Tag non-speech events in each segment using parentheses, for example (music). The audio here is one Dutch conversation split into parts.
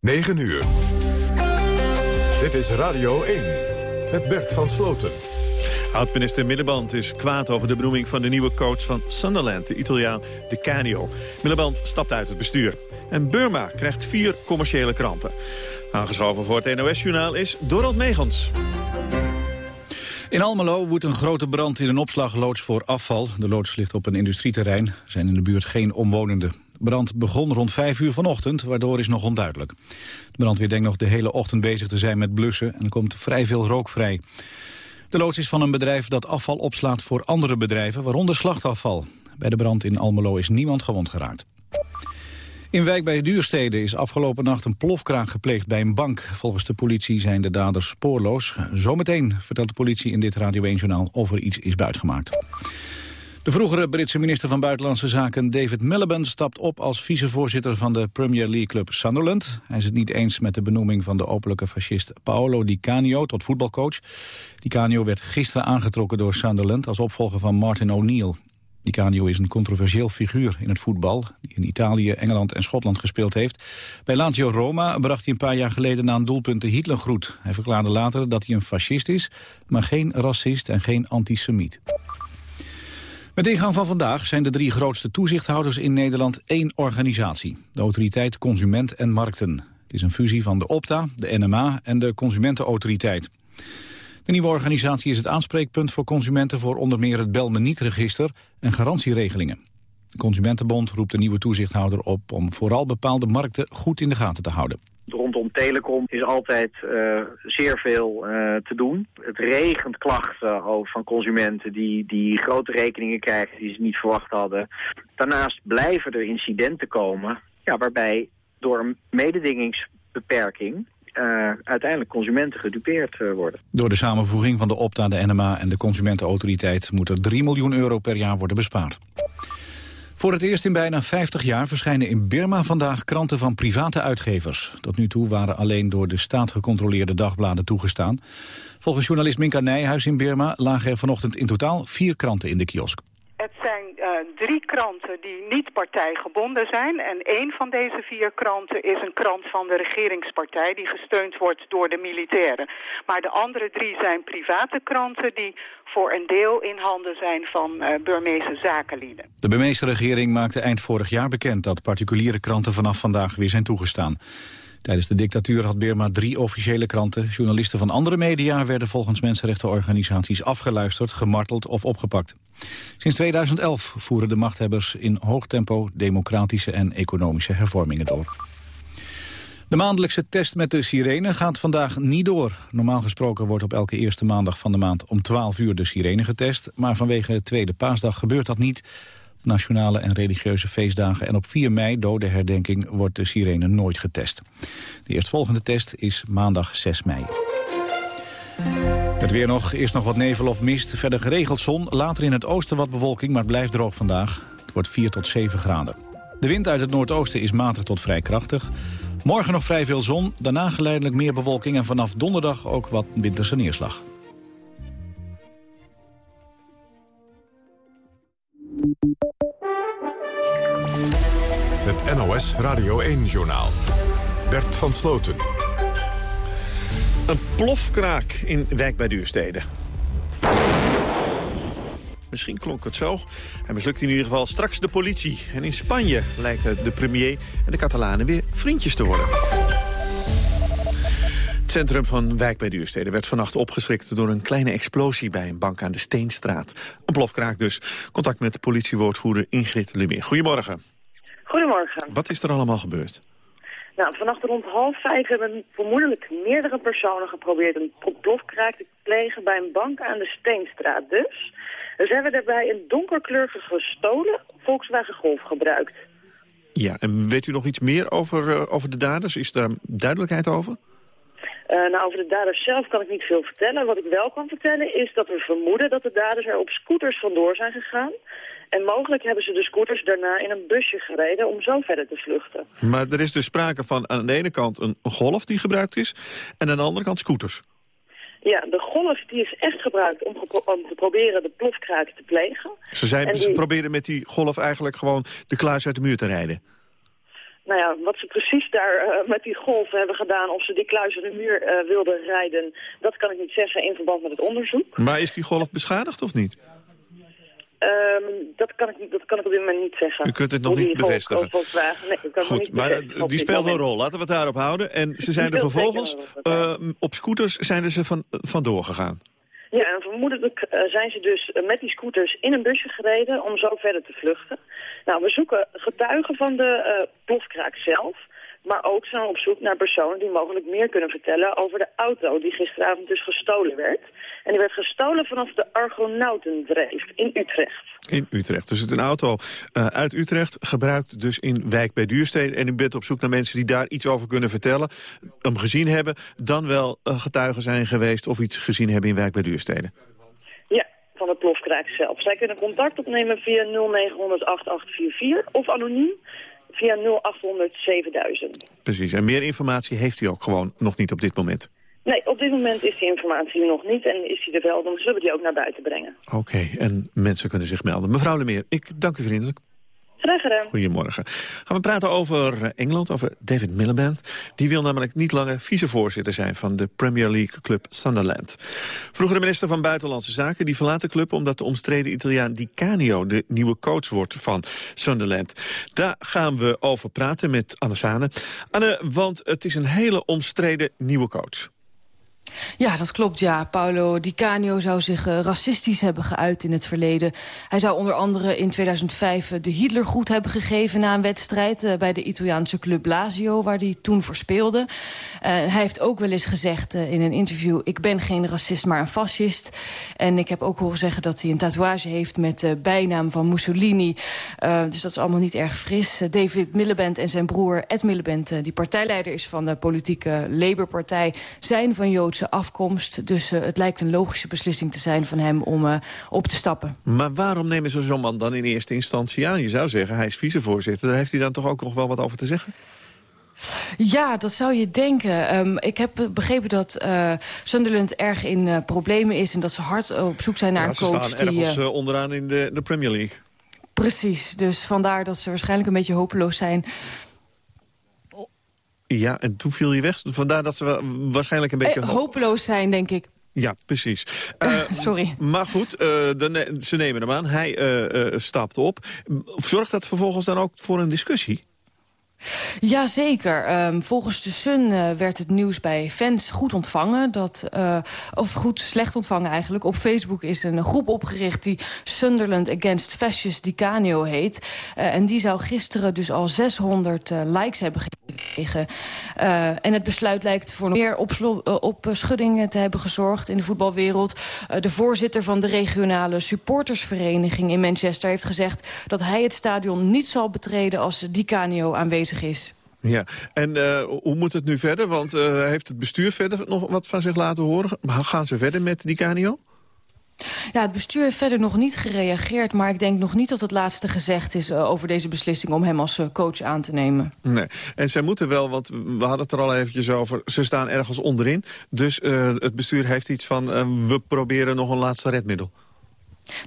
9 uur. Dit is Radio 1 met Bert van Sloten. Oud-minister Milleband is kwaad over de benoeming van de nieuwe coach van Sunderland, de Italiaan De Canio. Milleband stapt uit het bestuur. En Burma krijgt vier commerciële kranten. Aangeschoven voor het NOS-journaal is Dorald Megens. In Almelo woedt een grote brand in een opslagloods voor afval. De loods ligt op een industrieterrein. Er zijn in de buurt geen omwonenden. Brand begon rond 5 uur vanochtend, waardoor is nog onduidelijk. De brandweer denkt nog de hele ochtend bezig te zijn met blussen... en er komt vrij veel rook vrij. De loods is van een bedrijf dat afval opslaat voor andere bedrijven, waaronder slachtafval. Bij de brand in Almelo is niemand gewond geraakt. In Wijk bij Duurstede is afgelopen nacht een plofkraak gepleegd bij een bank. Volgens de politie zijn de daders spoorloos. Zometeen vertelt de politie in dit Radio 1-journaal of er iets is buitgemaakt. De vroegere Britse minister van Buitenlandse Zaken David Miliband stapt op als vicevoorzitter van de Premier League club Sunderland. Hij is het niet eens met de benoeming van de openlijke fascist Paolo Di Canio tot voetbalcoach. Di Canio werd gisteren aangetrokken door Sunderland als opvolger van Martin O'Neill. Di Canio is een controversieel figuur in het voetbal... die in Italië, Engeland en Schotland gespeeld heeft. Bij Lazio Roma bracht hij een paar jaar geleden na een doelpunt de Hitlergroet. Hij verklaarde later dat hij een fascist is, maar geen racist en geen antisemiet. Met ingang van vandaag zijn de drie grootste toezichthouders in Nederland één organisatie. De Autoriteit Consument en Markten. Het is een fusie van de Opta, de NMA en de Consumentenautoriteit. De nieuwe organisatie is het aanspreekpunt voor consumenten voor onder meer het Bel Me Niet-register en garantieregelingen. De Consumentenbond roept de nieuwe toezichthouder op om vooral bepaalde markten goed in de gaten te houden. Rondom telecom is altijd uh, zeer veel uh, te doen. Het regent klachten over van consumenten die, die grote rekeningen krijgen die ze niet verwacht hadden. Daarnaast blijven er incidenten komen ja, waarbij door een mededingingsbeperking uiteindelijk consumenten gedupeerd worden. Door de samenvoeging van de Opta, de NMA en de Consumentenautoriteit... moet er 3 miljoen euro per jaar worden bespaard. Voor het eerst in bijna 50 jaar verschijnen in Birma vandaag kranten van private uitgevers. Tot nu toe waren alleen door de staat gecontroleerde dagbladen toegestaan. Volgens journalist Minka Nijhuis in Birma lagen er vanochtend in totaal vier kranten in de kiosk. Uh, drie kranten die niet partijgebonden zijn. En één van deze vier kranten is een krant van de regeringspartij... die gesteund wordt door de militairen. Maar de andere drie zijn private kranten... die voor een deel in handen zijn van uh, Burmeese zakenlieden. De Burmeese regering maakte eind vorig jaar bekend... dat particuliere kranten vanaf vandaag weer zijn toegestaan. Tijdens de dictatuur had Birma drie officiële kranten. Journalisten van andere media werden volgens mensenrechtenorganisaties afgeluisterd, gemarteld of opgepakt. Sinds 2011 voeren de machthebbers in hoog tempo democratische en economische hervormingen door. De maandelijkse test met de sirene gaat vandaag niet door. Normaal gesproken wordt op elke eerste maandag van de maand om 12 uur de sirene getest. Maar vanwege de tweede paasdag gebeurt dat niet nationale en religieuze feestdagen en op 4 mei, dode herdenking, wordt de sirene nooit getest. De eerstvolgende test is maandag 6 mei. Het weer nog, eerst nog wat nevel of mist, verder geregeld zon. Later in het oosten wat bewolking, maar het blijft droog vandaag. Het wordt 4 tot 7 graden. De wind uit het noordoosten is matig tot vrij krachtig. Morgen nog vrij veel zon, daarna geleidelijk meer bewolking... en vanaf donderdag ook wat winterse neerslag. Het NOS Radio 1-journaal. Bert van Sloten. Een plofkraak in Wijk bij Duurstede. Misschien klonk het zo. Hij mislukt in ieder geval straks de politie. En in Spanje lijken de premier en de Catalanen weer vriendjes te worden. Het centrum van Wijk bij Duurstede werd vannacht opgeschrikt... door een kleine explosie bij een bank aan de Steenstraat. Een plofkraak dus. Contact met de politiewoordvoerder Ingrid Lumeer. Goedemorgen. Goedemorgen. Wat is er allemaal gebeurd? Nou, vannacht rond half vijf hebben vermoedelijk meerdere personen geprobeerd een plofkraak te plegen bij een bank aan de Steenstraat dus. Dus hebben daarbij een donkerkleurige gestolen Volkswagen Golf gebruikt. Ja, en weet u nog iets meer over, uh, over de daders? Is daar duidelijkheid over? Uh, nou, over de daders zelf kan ik niet veel vertellen. Wat ik wel kan vertellen is dat we vermoeden dat de daders er op scooters vandoor zijn gegaan. En mogelijk hebben ze de scooters daarna in een busje gereden om zo verder te vluchten. Maar er is dus sprake van aan de ene kant een golf die gebruikt is... en aan de andere kant scooters. Ja, de golf die is echt gebruikt om, om te proberen de plofkraak te plegen. Ze, zijn, die... ze probeerden met die golf eigenlijk gewoon de kluis uit de muur te rijden? Nou ja, wat ze precies daar uh, met die golven hebben gedaan... of ze die kluis in de muur uh, wilden rijden... dat kan ik niet zeggen in verband met het onderzoek. Maar is die golf beschadigd of niet? Um, dat, kan ik, dat kan ik op dit moment niet zeggen. U kunt het nog niet bevestigen. Nee, ik kan Goed, niet maar bevestigen die speelt een rol. Laten we het daarop houden. En ze zijn er vervolgens, uh, op scooters zijn ze van, vandoor gegaan. Ja, en vermoedelijk uh, zijn ze dus met die scooters in een busje gereden om zo verder te vluchten. Nou, we zoeken getuigen van de uh, plofkraak zelf. Maar ook zijn op zoek naar personen die mogelijk meer kunnen vertellen over de auto die gisteravond dus gestolen werd. En die werd gestolen vanaf de Argonautendreef in Utrecht. In Utrecht. Dus het is een auto uh, uit Utrecht, gebruikt dus in wijk bij Duurstede. En u bent op zoek naar mensen die daar iets over kunnen vertellen, hem gezien hebben, dan wel uh, getuigen zijn geweest of iets gezien hebben in wijk bij Duurstede. Ja, van het plofkraak zelf. Zij kunnen contact opnemen via 0900 8844 of anoniem via 0800 7000. Precies, en meer informatie heeft u ook gewoon nog niet op dit moment? Nee, op dit moment is die informatie nog niet en is die er wel, dan zullen we die ook naar buiten brengen. Oké, okay, en mensen kunnen zich melden. Mevrouw Lemeer, ik dank u vriendelijk. Goedemorgen. Gaan we praten over Engeland, over David Miliband. Die wil namelijk niet langer vicevoorzitter zijn van de Premier League club Sunderland. Vroegere minister van Buitenlandse Zaken die verlaat de club... omdat de omstreden Italiaan Di Canio de nieuwe coach wordt van Sunderland. Daar gaan we over praten met Anne Sane. Anne, want het is een hele omstreden nieuwe coach. Ja, dat klopt, ja. Paolo Di Canio zou zich uh, racistisch hebben geuit in het verleden. Hij zou onder andere in 2005 de Hitlergroet hebben gegeven... na een wedstrijd uh, bij de Italiaanse club Lazio, waar hij toen voor speelde. Hij heeft ook wel eens gezegd in een interview... ik ben geen racist, maar een fascist. En ik heb ook horen zeggen dat hij een tatoeage heeft... met de bijnaam van Mussolini. dus dat is allemaal niet erg fris. David Miliband en zijn broer Ed Miliband... die partijleider is van de politieke Labour-partij... zijn van Joodse afkomst. Dus uh, het lijkt een logische beslissing te zijn van hem om uh, op te stappen. Maar waarom nemen ze zo'n man dan in eerste instantie aan? Je zou zeggen, hij is vicevoorzitter. Daar heeft hij dan toch ook nog wel wat over te zeggen? Ja, dat zou je denken. Um, ik heb begrepen dat uh, Sunderland erg in uh, problemen is... en dat ze hard op zoek zijn naar ja, een coach. Ze staan die, ergens uh, onderaan in de, de Premier League. Precies, dus vandaar dat ze waarschijnlijk een beetje hopeloos zijn... Ja, en toen viel je weg. Vandaar dat ze waarschijnlijk een beetje... Eh, hopeloos zijn, denk ik. Ja, precies. Uh, (laughs) Sorry. Maar goed, uh, de, ze nemen hem aan. Hij uh, stapt op. Zorgt dat vervolgens dan ook voor een discussie? Jazeker. Um, volgens de Sun uh, werd het nieuws bij fans goed ontvangen. Dat, uh, of goed slecht ontvangen eigenlijk. Op Facebook is een groep opgericht die Sunderland Against Fascist Dicanio heet. Uh, en die zou gisteren dus al 600 likes hebben gekregen. en het besluit lijkt voor meer opschuddingen te hebben gezorgd in de voetbalwereld. de voorzitter van de regionale supportersvereniging in Manchester heeft gezegd... dat hij het stadion niet zal betreden als Dicanio aanwezig is. Ja, en uh, hoe moet het nu verder? Want uh, heeft het bestuur verder nog wat van zich laten horen? Gaan ze verder met die Canio? Ja, het bestuur heeft verder nog niet gereageerd... maar ik denk nog niet dat het laatste gezegd is uh, over deze beslissing... om hem als coach aan te nemen. Nee, en zij moeten wel, want we hadden het er al eventjes over... ze staan ergens onderin, dus het bestuur heeft iets van... we proberen nog een laatste redmiddel.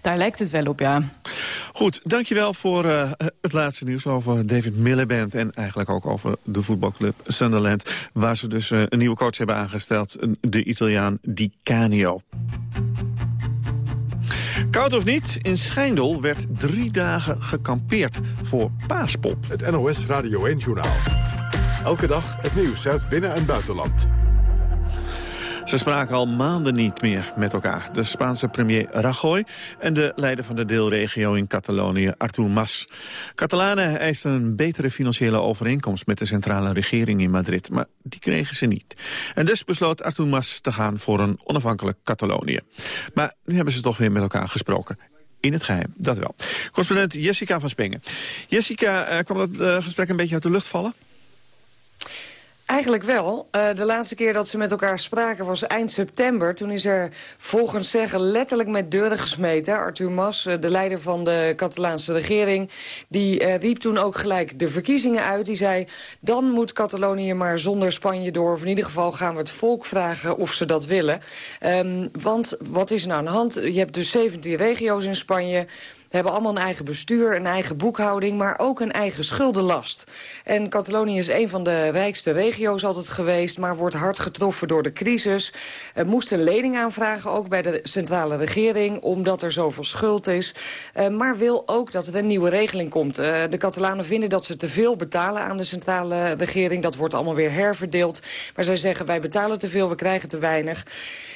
Daar lijkt het wel op, ja. Goed, dankjewel voor uh, het laatste nieuws over David Miliband... en eigenlijk ook over de voetbalclub Sunderland... waar ze dus uh, een nieuwe coach hebben aangesteld, de Italiaan Di Canio. Koud of niet, in Schijndel werd drie dagen gekampeerd voor Paaspop. Het NOS Radio 1-journaal. Elke dag het nieuws uit binnen- en buitenland. Ze spraken al maanden niet meer met elkaar. De Spaanse premier Rajoy en de leider van de deelregio in Catalonië, Artur Mas. Catalanen eisten een betere financiële overeenkomst met de centrale regering in Madrid. Maar die kregen ze niet. En dus besloot Artur Mas te gaan voor een onafhankelijk Catalonië. Maar nu hebben ze toch weer met elkaar gesproken. In het geheim, dat wel. Correspondent Jessica van Spengen. Jessica, uh, kwam dat uh, gesprek een beetje uit de lucht vallen? Eigenlijk wel. Uh, de laatste keer dat ze met elkaar spraken was eind september. Toen is er volgens zeggen letterlijk met deuren gesmeten. Arthur Mas, uh, de leider van de Catalaanse regering... die uh, riep toen ook gelijk de verkiezingen uit. Die zei, dan moet Catalonië maar zonder Spanje door. Of in ieder geval gaan we het volk vragen of ze dat willen. Um, want wat is er nou aan de hand? Je hebt dus 17 regio's in Spanje... hebben allemaal een eigen bestuur, een eigen boekhouding... maar ook een eigen schuldenlast. En Catalonië is een van de rijkste regio's altijd geweest... maar wordt hard getroffen door de crisis. Uh, moest een lening aanvragen, ook bij de centrale regering... omdat er zoveel schuld is. Uh, maar wil ook dat er een nieuwe regeling komt. Uh, de Catalanen vinden dat ze te veel betalen aan de centrale regering. Dat wordt allemaal weer herverdeeld. Maar zij zeggen, wij betalen te veel, we krijgen te weinig.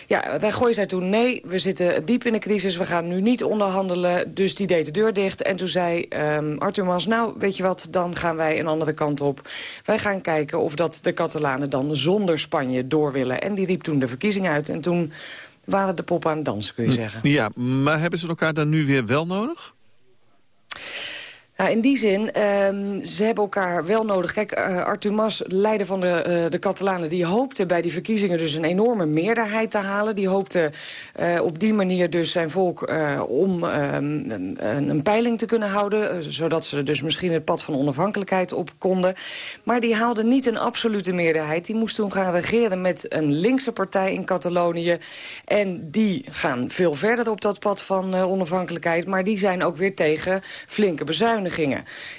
Ja, Rajoy zei toen nee, we zitten diep in de crisis, we gaan nu niet onderhandelen. Dus die deed de deur dicht. En toen zei um, Arthur Mas, nou, weet je wat, dan gaan wij een andere kant op. Wij gaan kijken of dat de Catalanen dan zonder Spanje door willen. En die riep toen de verkiezingen uit. En toen waren de poppen aan het dansen, kun je hm, zeggen. Ja, maar hebben ze elkaar dan nu weer wel nodig? Ja, in die zin, um, ze hebben elkaar wel nodig. Kijk, uh, Mas, leider van de, uh, de Catalanen... die hoopte bij die verkiezingen dus een enorme meerderheid te halen. Die hoopte uh, op die manier dus zijn volk om um, een, een, peiling te kunnen houden... zodat ze dus misschien het pad van onafhankelijkheid op konden. Maar die haalde niet een absolute meerderheid. Die moest toen gaan regeren met een linkse partij in Catalonië. En die gaan veel verder op dat pad van onafhankelijkheid. Maar die zijn ook weer tegen flinke bezuinigingen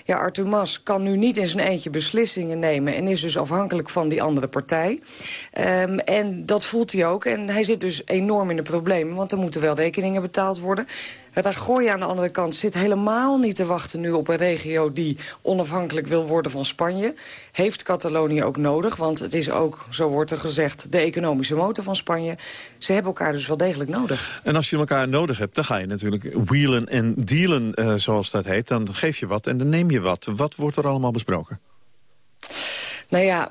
Ja, Arthur Mas kan nu niet in zijn eentje beslissingen nemen... en is dus afhankelijk van die andere partij. Um, en dat voelt hij ook. En hij zit dus enorm in de problemen, want er moeten wel rekeningen betaald worden. Rajoy aan de andere kant zit helemaal niet te wachten nu op een regio die onafhankelijk wil worden van Spanje. Heeft Catalonië ook nodig, want het is ook, zo wordt er gezegd, de economische motor van Spanje. Ze hebben elkaar dus wel degelijk nodig. En als je elkaar nodig hebt, dan ga je natuurlijk wheelen en dealen, uh, zoals dat heet. Dan geef je wat en dan neem je wat. Wat wordt er allemaal besproken? Nou ja,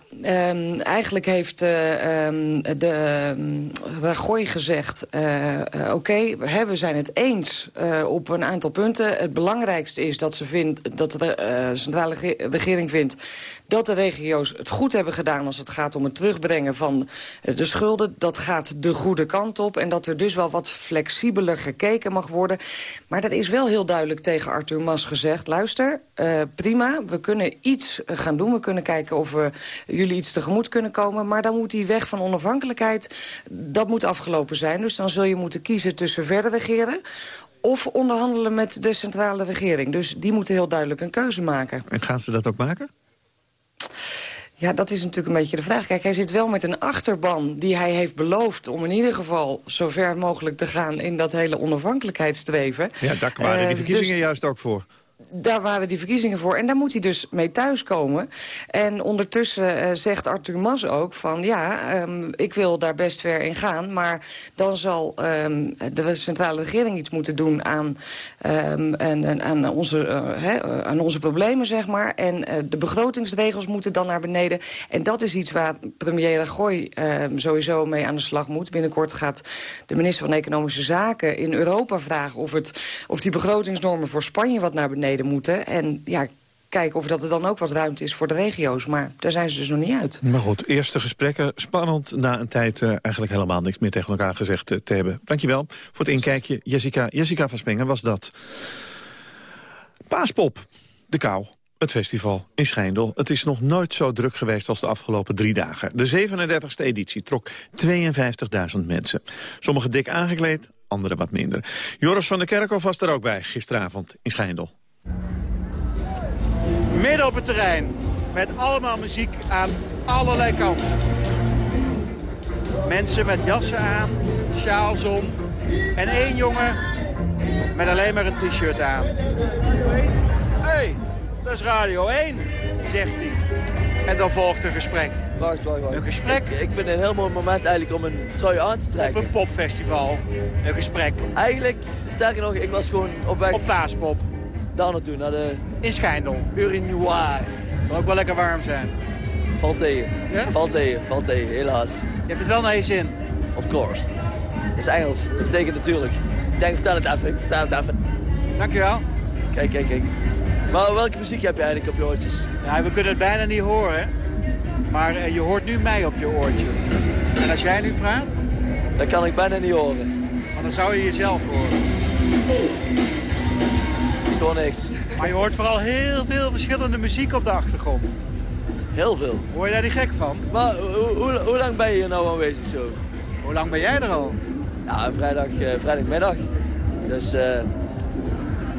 um, eigenlijk heeft uh, um, de um, Rajoy gezegd... Uh, oké, okay, we zijn het eens op een aantal punten. Het belangrijkste is dat, ze vindt, dat de centrale regering vindt... dat de regio's het goed hebben gedaan als het gaat om het terugbrengen van de schulden. Dat gaat de goede kant op en dat er dus wel wat flexibeler gekeken mag worden. Maar dat is wel heel duidelijk tegen Arthur Mas gezegd. Luister, prima, we kunnen iets gaan doen. We kunnen kijken of we jullie iets tegemoet kunnen komen. Maar dan moet die weg van onafhankelijkheid, dat moet afgelopen zijn. Dus dan zul je moeten kiezen tussen verder regeren of onderhandelen met de centrale regering. Dus die moeten heel duidelijk een keuze maken. En gaan ze dat ook maken? Ja, dat is natuurlijk een beetje de vraag. Kijk, hij zit wel met een achterban die hij heeft beloofd... om in ieder geval zo ver mogelijk te gaan in dat hele onafhankelijkheidsstreven. Ja, daar waren die eh, verkiezingen dus juist ook voor daar waren die verkiezingen voor. En daar moet hij dus mee thuiskomen. En ondertussen uh, zegt Arthur Mas ook van... ja, um, ik wil daar best ver in gaan... maar dan zal um, de centrale regering iets moeten doen aan, um, en, aan, onze, uh, he, aan onze problemen, zeg maar. En de begrotingsregels moeten dan naar beneden. En dat is iets waar premier Rajoy sowieso mee aan de slag moet. Binnenkort gaat de minister van Economische Zaken in Europa vragen... of, het, of die begrotingsnormen voor Spanje wat naar beneden moeten. En ja, kijken of dat er dan ook wat ruimte is voor de regio's. Maar daar zijn ze dus nog niet uit. Maar goed, eerste gesprekken. Spannend na een tijd uh, eigenlijk helemaal niks meer tegen elkaar gezegd uh, te hebben. Dankjewel voor het inkijkje. Jessica, Jessica van Spengen was dat. Paaspop, de kou. Het festival in Schijndel. Het is nog nooit zo druk geweest als de afgelopen drie dagen. De 37e editie trok 52.000 mensen. Sommigen dik aangekleed, anderen wat minder. Joris van der Kerkhof was er ook bij gisteravond in Schijndel. Midden op het terrein. Met allemaal muziek aan allerlei kanten. Mensen met jassen aan, sjaals om. En één jongen met alleen maar een t-shirt aan. Hé, hey, dat is Radio 1, zegt hij. En dan volgt een gesprek. Wacht, wacht, wacht. Een gesprek. Ik, ik, vind het een heel mooi moment eigenlijk om een trui aan te trekken. Op een popfestival. Een gesprek. Eigenlijk, sterker nog, ik was gewoon op weg... Op paaspop daar naartoe, naar de... In Schijndel. Urinoir. Zal ook wel lekker warm zijn. Valt tegen. Ja? Valt tegen, valt tegen, helaas. Je hebt het wel naar je zin? Of course. Dat is Engels. Dat betekent natuurlijk. Ik denk, vertel het even. Ik vertel het even. Dankjewel. Kijk, kijk, kijk. Maar welke muziek heb je eigenlijk op je oortjes? Ja, we kunnen het bijna niet horen. Maar eh, je hoort nu mij op je oortje. En als jij nu praat? Dan kan ik bijna niet horen. Maar dan zou je jezelf horen. Gewoon niks. Maar je hoort vooral heel veel verschillende muziek op de achtergrond. Heel veel. Hoor je daar niet gek van? Maar hoe, hoe, lang ben je hier nou aanwezig zo? Hoe lang ben jij er al? Ja, vrijdag, uh, vrijdagmiddag. Dus uh,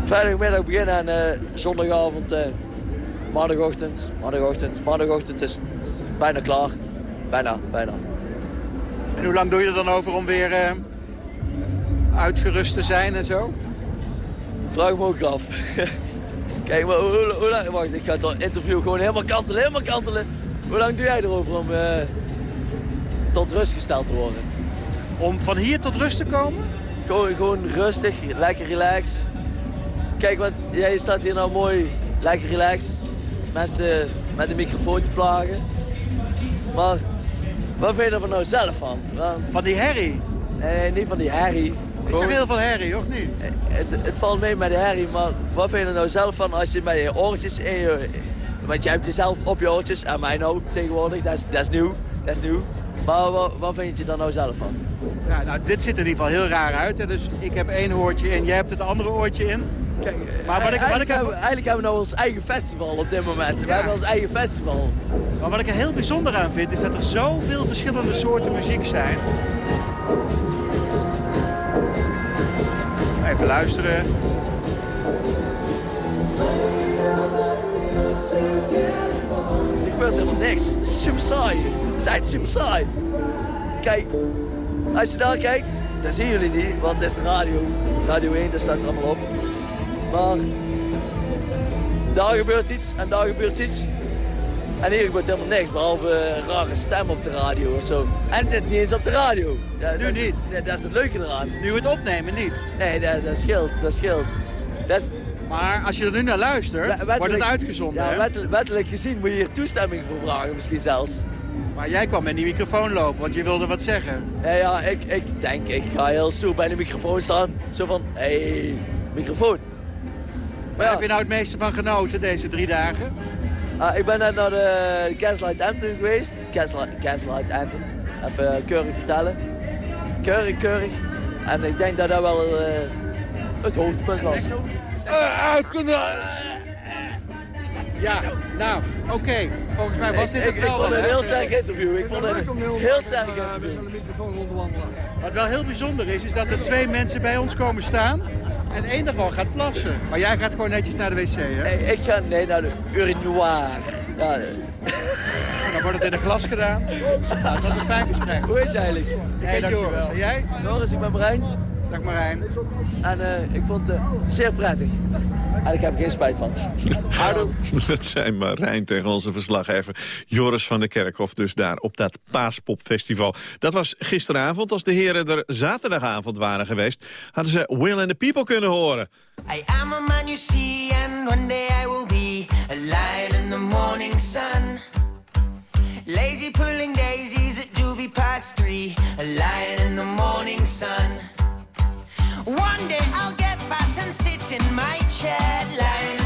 vrijdagmiddag beginnen en uh, zondagavond, maandagochtend, maandagochtend, maandagochtend is, is bijna klaar. Bijna, bijna. En hoe lang doe je er dan over om weer uitgerust te zijn en zo? Vraag me ook af. (laughs) Kijk, maar hoe, hoe, lang... Wacht, ik ga het interview gewoon helemaal kantelen, helemaal kantelen. Hoe lang doe jij erover om uh, tot rust gesteld te worden? Om van hier tot rust te komen? Gewoon, gewoon rustig, lekker relax. Kijk, wat, jij staat hier nou mooi, lekker relax. Mensen met de microfoon te plagen. Maar wat vind je er nou zelf van? Van die herrie? Nee, niet van die herrie. Is er heel veel herrie, of niet? Het, het valt mee met de herrie, maar wat vind je er nou zelf van als je met je oortjes in je... Want jij hebt jezelf op je oortjes, en mij nou tegenwoordig, dat is, dat is nieuw. Dat is nieuw. Maar wat, wat vind je er nou zelf van? Ja, nou, dit ziet er in ieder geval heel raar uit. Hè? Dus ik heb één oortje in, jij hebt het andere oortje in. Kijk, maar wat ik, wat ik hebben, eigenlijk hebben we nou ons eigen festival op dit moment. We hebben ons eigen festival. Maar wat ik er heel bijzonder aan vind, is dat er zoveel verschillende soorten muziek zijn. Even luisteren. Er gebeurt helemaal niks. Super saai. Het is super saai. Kijk, als je daar kijkt, dan zien jullie niet, want het is de radio. Radio 1, daar staat er allemaal op. Maar daar gebeurt iets en daar gebeurt iets. En hier gebeurt helemaal niks, behalve een rare stem op de radio of zo. En het is niet eens op de radio. Ja, nu dat, niet? Ja, dat is het leuke eraan. Nu het opnemen niet? Nee, dat, dat scheelt, dat scheelt. Dat is... Maar als je er nu naar luistert, wordt het uitgezonden, Ja, wettelijk, wettelijk gezien moet je hier toestemming voor vragen misschien zelfs. Maar jij kwam met die microfoon lopen, want je wilde wat zeggen. Ja, ja ik, ik denk, ik ga heel stoer bij de microfoon staan. Zo van, hé, hey, microfoon. Waar heb je nou het meeste van genoten deze drie dagen? Ah, ik ben net naar de Gaslight Anthem geweest. Gaslight, Gaslight Anthem. Even keurig vertellen. Keurig, keurig. En ik denk dat dat wel uh, het hoogtepunt was. Ja, nou, oké. Okay. Volgens mij was dit het ik, wel. Ik vond het een heel sterk interview. Ik vond het een heel sterk interview. Wat wel heel bijzonder is, is dat er twee mensen bij ons komen staan. En één daarvan gaat plassen. Maar jij gaat gewoon netjes naar de wc, hè? Nee, ik ga nee, naar de urinoir. Ja, dan wordt het in een glas gedaan. (laughs) Nou, het was een fijn gesprek. Hoe heet je eigenlijk? Ik heet Joris. En jij? Joris, ik ben Marijn. Dag Marijn. En uh, ik vond het uh, zeer prettig. En ik heb er geen spijt van. (laughs) Dat zijn Marijn tegen onze verslaggever Joris van der Kerkhof. Dus daar op dat Paaspopfestival. Dat was gisteravond. Als de heren er zaterdagavond waren geweest... hadden ze Will and the People kunnen horen. I am a man you see and one day I will be a lion in the morning sun. Lazy pulling daisies at doobie past three, a lion in the morning sun. One day I'll get fat and sit in my chair, lying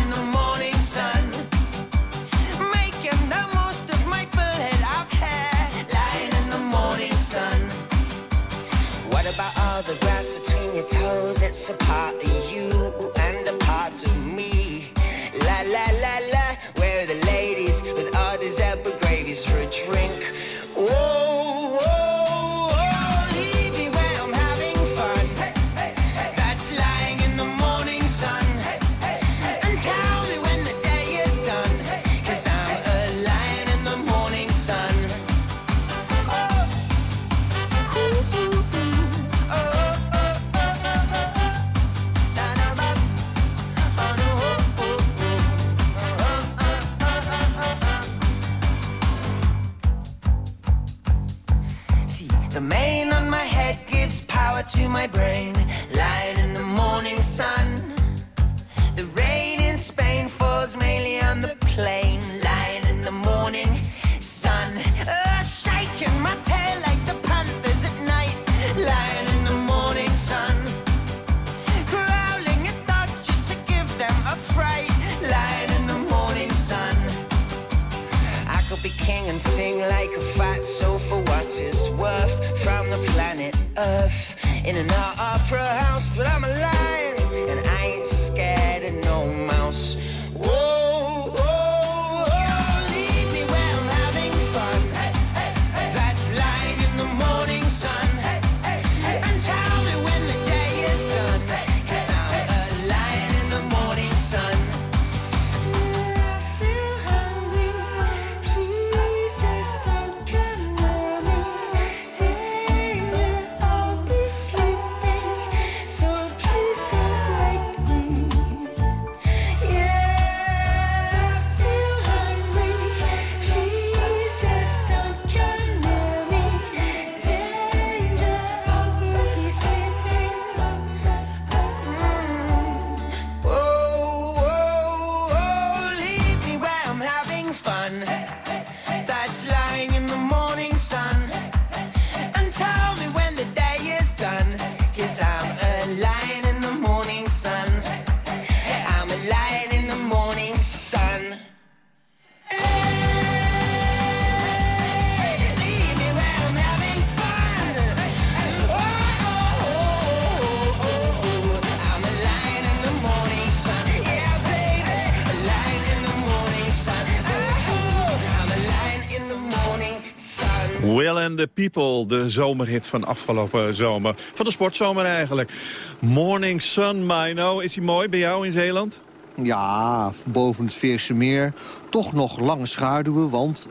the People, de zomerhit van afgelopen zomer. Van de sportzomer eigenlijk. Morning Sun, Mino. Is hij mooi bij jou in Zeeland? Ja, boven het Veerse meer. Toch nog lange schaduwen, want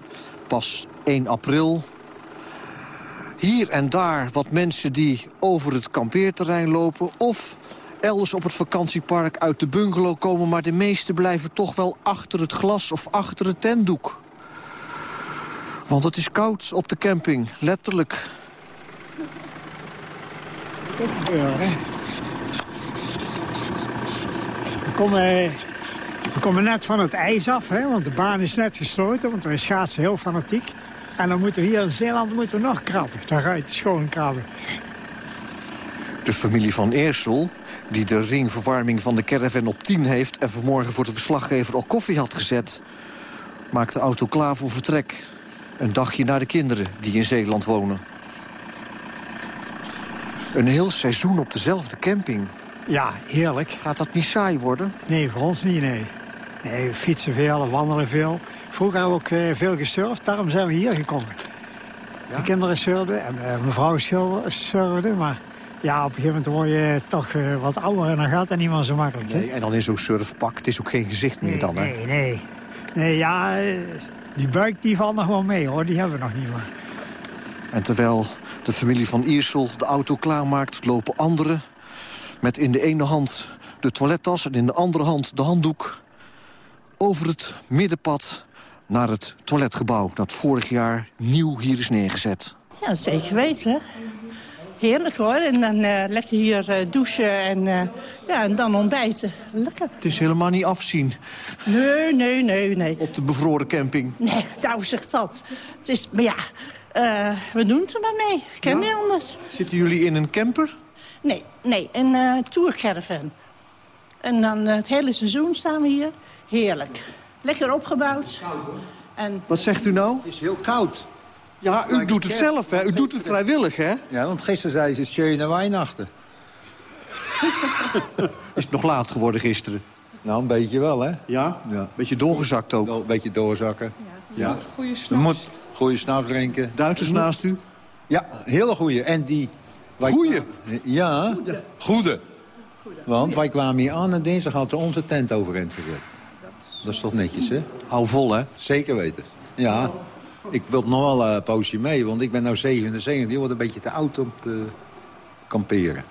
pas 1 april... Hier en daar wat mensen die over het kampeerterrein lopen... of elders op het vakantiepark uit de bungalow komen... maar de meesten blijven toch wel achter het glas of achter het tentdoek. Want het is koud op de camping, letterlijk. We komen, we komen net van het ijs af, hè, want de baan is net gesloten. Want wij schaatsen heel fanatiek. En dan moeten we hier in Zeeland moeten we nog krabben. Daaruit schoon krabben. De familie van Eersel, die de ringverwarming van de caravan op 10 heeft... en vanmorgen voor de verslaggever al koffie had gezet... maakt de auto klaar voor vertrek. Een dagje naar de kinderen die in Zeeland wonen. Een heel seizoen op dezelfde camping. Ja, heerlijk. Gaat dat niet saai worden? Nee, voor ons niet, nee. Nee, we fietsen veel, wandelen veel. Vroeger hebben we ook eh, veel gesurfd, daarom zijn we hier gekomen. De kinderen surfden en eh, mevrouw surfde, maar... Ja, op een gegeven moment word je toch eh, wat ouder en dan gaat het niet meer zo makkelijk. Nee, en dan in zo'n surfpak, het is ook geen gezicht meer dan, hè? Nee, nee. Nee, ja, die buik die valt nog wel mee, hoor. Die hebben we nog niet meer. En terwijl de familie van Iersel de auto klaarmaakt... lopen anderen met in de ene hand de toilettas... en in de andere hand de handdoek... over het middenpad naar het toiletgebouw... dat vorig jaar nieuw hier is neergezet. Ja, zeker weten. Heerlijk hoor. En dan eh, lekker hier eh, douchen en, eh, ja, en dan ontbijten. Lekker. Het is helemaal niet afzien Nee, nee, nee, nee. op de bevroren camping. Nee, nou zegt dat. Het is, maar ja, eh, we doen het er maar mee. Ik ken niet anders. Zitten jullie in een camper? Nee, nee, een eh tourcaravan. En dan het hele seizoen staan we hier. Heerlijk. Lekker opgebouwd. En Wat zegt u nou? Het is heel koud. Ja, u doet het zelf, hè? U doet het vrijwillig, hè? Ja, want gisteren zei ze, schöne Weihnachten. (laughs) Is het nog laat geworden gisteren? Nou, een beetje wel, hè? Ja? Ja. Beetje doorgezakt ook. Een beetje doorzakken. Ja. goede Je moet goede snaps drinken. Duitsers naast u? Ja, hele goede. En die... Goeie? Ja, goede. Want wij kwamen hier aan en dinsdag had ze onze tent overeind gezet. Dat is toch netjes, hè? Hou vol, hè? Zeker weten. Ja, ik wil nog wel een poosje mee, want ik ben nou 77. Je wordt een beetje te oud om te kamperen.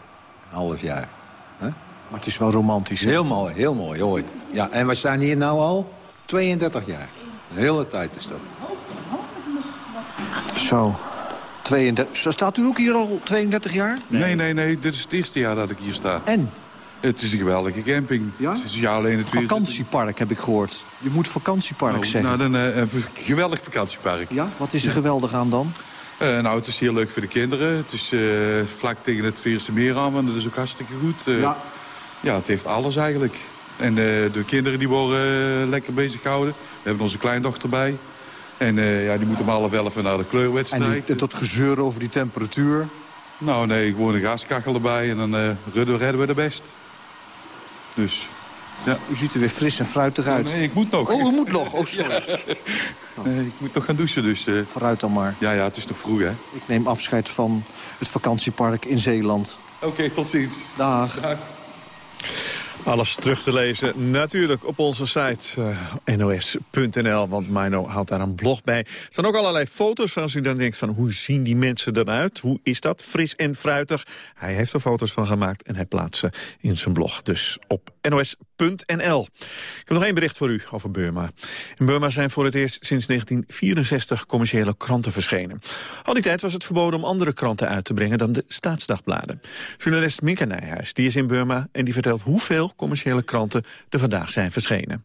Een half jaar. hè? Maar het is wel romantisch, hè? Heel mooi, heel mooi, hoor. Ja, en we staan hier nou al 32 jaar. De hele tijd is dat. Zo. 32. Zo Staat u ook hier al 32 jaar? Nee, nee, nee. Dit is het eerste jaar dat ik hier sta. En? Het is een geweldige camping. Ja? Het is ja alleen het weer... Vakantiepark heb ik gehoord. Je moet vakantiepark Nou, zeggen. nou, dan, eh, een geweldig vakantiepark. Ja? Wat is er geweldig aan dan? Eh, nou, het is heel leuk voor de kinderen. Het is eh, vlak tegen het Veerse Meer aan, en dat is ook hartstikke goed. Eh, Ja. ja, het heeft alles eigenlijk. En eh, de kinderen die worden lekker bezig gehouden. We hebben onze kleindochter bij. En eh, ja, die moet om half elf naar de En kleurwedstrijd. die, dat gezeur over die temperatuur. Nou nee, gewoon een gaskachel erbij en dan eh, redden, we- redden we de best. Dus, ja. U ziet er weer fris en fruitig uit. Nee, ik moet nog. Oh, u moet nog. Oh, sorry. (laughs) Nee, ik moet nog gaan douchen, dus... eh, Vooruit dan maar. ja, ja, het is nog vroeg, hè? Ik neem afscheid van het vakantiepark in Zeeland. Oké, tot ziens. Dag. Alles terug te lezen natuurlijk op onze site eh, nos.nl. Want Mino houdt daar een blog bij. Er staan ook allerlei foto's van als u dan denkt van hoe zien die mensen eruit? Hoe is dat? Fris en fruitig. Hij heeft er foto's van gemaakt en hij plaatst ze in zijn blog. Dus op nos.nl. Ik heb nog één bericht voor u over Burma. In Burma zijn voor het eerst sinds 1964 commerciële kranten verschenen. Al die tijd was het verboden om andere kranten uit te brengen dan de staatsdagbladen. Journalist Minka Nijhuis die is in Burma en die vertelt hoeveel commerciële kranten er vandaag zijn verschenen.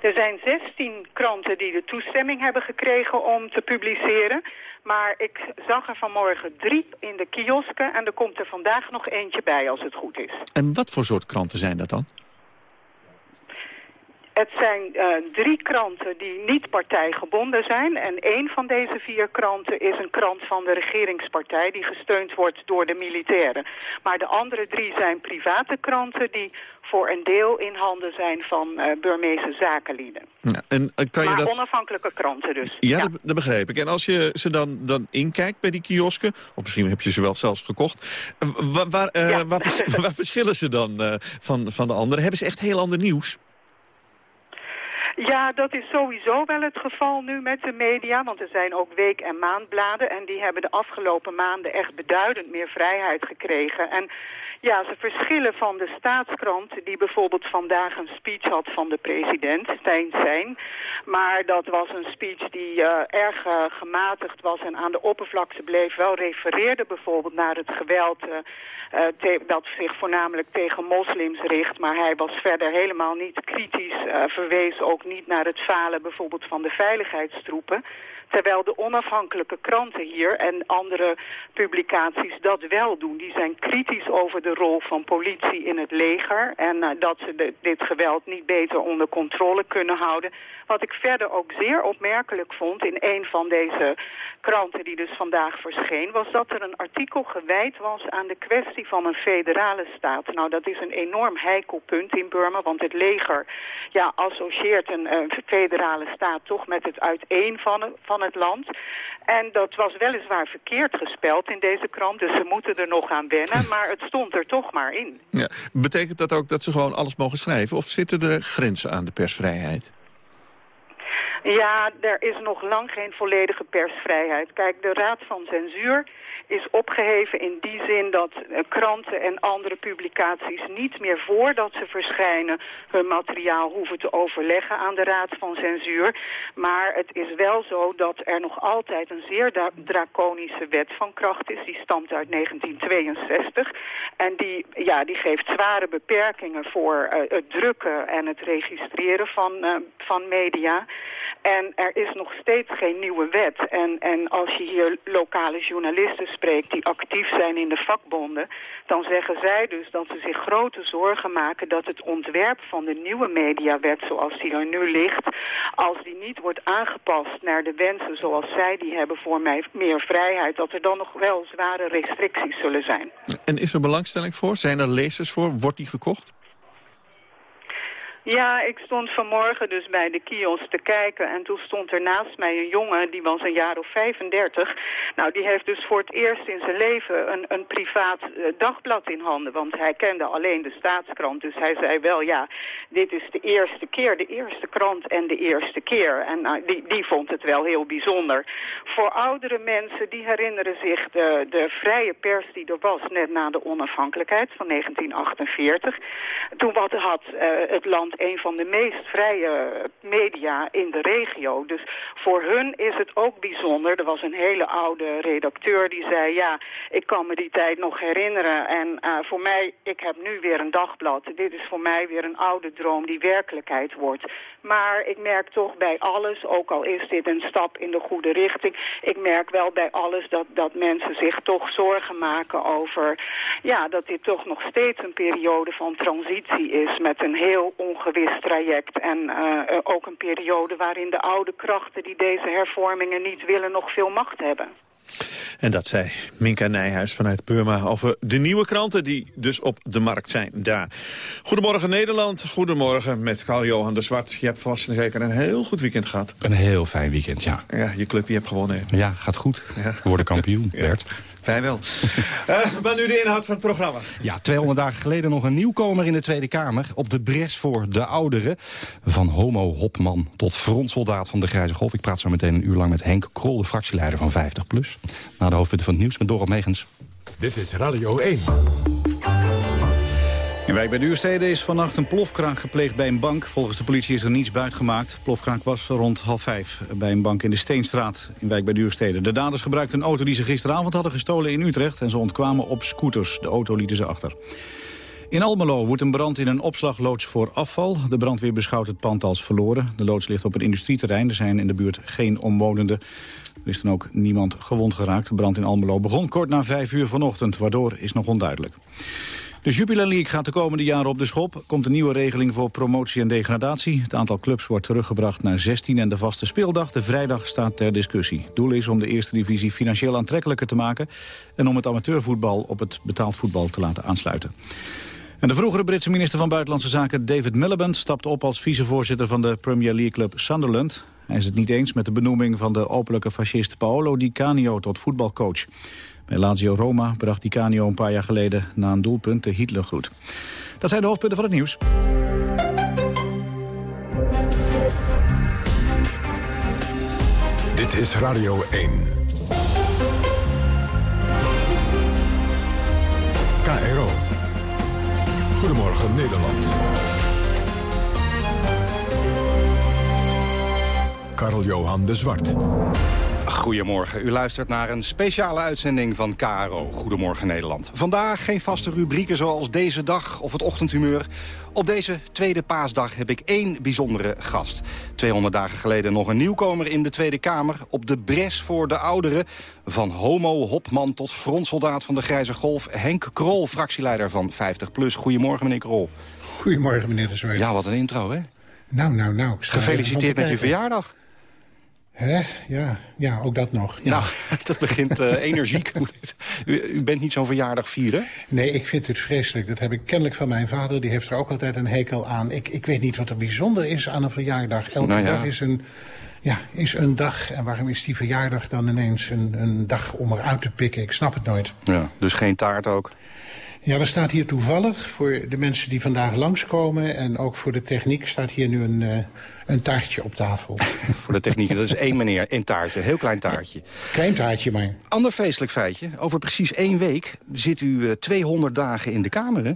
Er zijn 16 kranten die de toestemming hebben gekregen om te publiceren. Maar ik zag er vanmorgen drie in de kiosken en er komt er vandaag nog eentje bij als het goed is. En wat voor soort kranten zijn dat dan? Het zijn uh, drie kranten die niet partijgebonden zijn. En één van deze vier kranten is een krant van de regeringspartij... die gesteund wordt door de militairen. Maar de andere drie zijn private kranten... die voor een deel in handen zijn van uh, Burmeese zakenlieden. Ja, en, uh, kan je maar dat... onafhankelijke kranten dus. Ja, Dat, dat, begrijp ik. En als je ze dan, dan inkijkt bij die kiosken... of misschien heb je ze wel zelfs gekocht... waar, waar, ja. waar, vers waar verschillen ze dan van, van de anderen? Hebben ze echt heel ander nieuws? Ja, dat is sowieso wel het geval nu met de media. Want er zijn ook week- en maandbladen. En die hebben de afgelopen maanden echt beduidend meer vrijheid gekregen. En ja, ze verschillen van de staatskrant... die bijvoorbeeld vandaag een speech had van de president, Stijn Sein. Maar dat was een speech die uh, erg uh, gematigd was... en aan de oppervlakte bleef wel refereerde bijvoorbeeld naar het geweld... Uh, dat zich voornamelijk tegen moslims richt. Maar hij was verder helemaal niet kritisch, verwees ook niet naar het falen bijvoorbeeld van de veiligheidstroepen. Terwijl de onafhankelijke kranten hier en andere publicaties dat wel doen. Die zijn kritisch over de rol van politie in het leger. En uh, dat ze dit geweld niet beter onder controle kunnen houden. Wat ik verder ook zeer opmerkelijk vond in een van deze kranten die dus vandaag verscheen... was dat er een artikel gewijd was aan de kwestie van een federale staat. Nou, dat is een enorm heikel punt in Burma, want het leger ja, associeert een, een federale staat toch met het uiteen van, van het land. En dat was weliswaar verkeerd gespeld in deze krant, dus ze moeten er nog aan wennen. Maar het stond er toch maar in. Ja. Betekent dat ook dat ze gewoon alles mogen schrijven? Of zitten er grenzen aan de persvrijheid? Ja, er is nog lang geen volledige persvrijheid. Kijk, de Raad van Censuur is opgeheven in die zin dat uh, kranten en andere publicaties niet meer voordat ze verschijnen hun materiaal hoeven te overleggen aan de Raad van Censuur. Maar het is wel zo dat er nog altijd een zeer draconische wet van kracht is. Die stamt uit 1962 en die, ja, die geeft zware beperkingen voor uh, het drukken en het registreren van, uh, van media. En er is nog steeds geen nieuwe wet. En, en als je hier lokale journalisten spreekt die actief zijn in de vakbonden... dan zeggen zij dus dat ze zich grote zorgen maken... dat het ontwerp van de nieuwe mediawet zoals die er nu ligt... als die niet wordt aangepast naar de wensen zoals zij die hebben voor mij meer vrijheid... dat er dan nog wel zware restricties zullen zijn. En is er belangstelling voor? Zijn er lezers voor? Wordt die gekocht? Ja, ik stond vanmorgen dus bij de kiosk te kijken en toen stond er naast mij een jongen, die was een jaar of 35. Nou, die heeft dus voor het eerst in zijn leven een, een privaat uh, dagblad in handen, want hij kende alleen de staatskrant. Dus hij zei wel, ja, dit is de eerste keer, de eerste krant en de eerste keer. En uh, die, die vond het wel heel bijzonder. Voor oudere mensen, die herinneren zich de, de vrije pers die er was net na de onafhankelijkheid van 1948. Toen wat had uh, het land een van de meest vrije media in de regio. Dus voor hun is het ook bijzonder. Er was een hele oude redacteur die zei... ja, ik kan me die tijd nog herinneren. En uh, voor mij, ik heb nu weer een dagblad. Dit is voor mij weer een oude droom die werkelijkheid wordt. Maar ik merk toch bij alles, ook al is dit een stap in de goede richting... ik merk wel bij alles dat, dat mensen zich toch zorgen maken over... ja, dat dit toch nog steeds een periode van transitie is... met een heel ongewis traject. En uh, ook een periode waarin de oude krachten die deze hervormingen niet willen... nog veel macht hebben. En dat zei Minka Nijhuis vanuit Burma over de nieuwe kranten die dus op de markt zijn daar. Goedemorgen Nederland, goedemorgen met Carl-Johan de Zwart. Je hebt vast en zeker een heel goed weekend gehad. Een heel fijn weekend, ja. Ja, je clubje hebt gewonnen. Ja, gaat goed. Ja. We worden kampioen, (laughs) Bert. Ja. Wij wel. uh, maar nu de inhoud van het programma. Ja, 200 dagen geleden nog een nieuwkomer in de Tweede Kamer. Op de bres voor de ouderen. Van homo-hopman tot frontsoldaat van de Grijze Golf. Ik praat zo meteen een uur lang met Henk Krol, de fractieleider van 50PLUS. Na de hoofdpunten van het nieuws met Dorot Megens. Dit is Radio 1. In wijk bij Duurstede is vannacht een plofkraak gepleegd bij een bank. Volgens de politie is er niets buitgemaakt. Plofkraak was rond half vijf bij een bank in de Steenstraat in wijk bij Duurstede. De daders gebruikten een auto die ze gisteravond hadden gestolen in Utrecht... en ze ontkwamen op scooters. De auto lieten ze achter. In Almelo woedt een brand in een opslagloods voor afval. De brandweer beschouwt het pand als verloren. De loods ligt op een industrieterrein. Er zijn in de buurt geen omwonenden. Er is dan ook niemand gewond geraakt. De brand in Almelo begon kort na vijf uur vanochtend. Waardoor is nog onduidelijk. De Jupiler League gaat de komende jaren op de schop. Komt een nieuwe regeling voor promotie en degradatie. Het aantal clubs wordt teruggebracht naar 16 en de vaste speeldag, de vrijdag, staat ter discussie. Doel is om de eerste divisie financieel aantrekkelijker te maken... en om het amateurvoetbal op het betaald voetbal te laten aansluiten. En de vroegere Britse minister van Buitenlandse Zaken David Miliband... stapt op als vicevoorzitter van de Premier League club Sunderland. Hij is het niet eens met de benoeming van de openlijke fascist Paolo Di Canio tot voetbalcoach. Bij Lazio Roma bracht Di Canio een paar jaar geleden na een doelpunt de Hitlergroet. Dat zijn de hoofdpunten van het nieuws. Dit is Radio 1. KRO. Goedemorgen Nederland. Karl-Johan de Zwart. Goedemorgen, u luistert naar een speciale uitzending van KRO. Goedemorgen Nederland. Vandaag geen vaste rubrieken zoals deze dag of het ochtendhumeur. Op deze tweede paasdag heb ik één bijzondere gast. 200 dagen geleden nog een nieuwkomer in de Tweede Kamer. Op de bres voor de ouderen. Van homo-hopman tot frontsoldaat van de Grijze Golf. Henk Krol, fractieleider van 50PLUS. Goedemorgen meneer Krol. Goedemorgen meneer de. Ja, wat een intro hè? Nou, nou, nou. Gefeliciteerd met je verjaardag. Hè? Ja, ja, ook dat nog. Ja. Nou, (laughs) dat begint uh, energiek. (laughs) u, u, bent niet zo'n verjaardag vieren? Nee, ik vind het vreselijk. Dat heb ik kennelijk van mijn vader. Die heeft er ook altijd een hekel aan. Ik, ik weet niet wat er bijzonder is aan een verjaardag. Elke nou ja. dag is een, ja, is een dag. En waarom is die verjaardag dan ineens een, een dag om eruit te pikken? Ik snap het nooit. Ja, dus geen taart ook? Ja, er staat hier toevallig voor de mensen die vandaag langskomen... en ook voor de techniek staat hier nu een, uh, een taartje op tafel. (laughs) voor de techniek, dat is één meneer, één taartje, heel klein taartje. Klein taartje, maar... Ander feestelijk feitje, over precies één week zit u uh, 200 dagen in de Kamer, hè?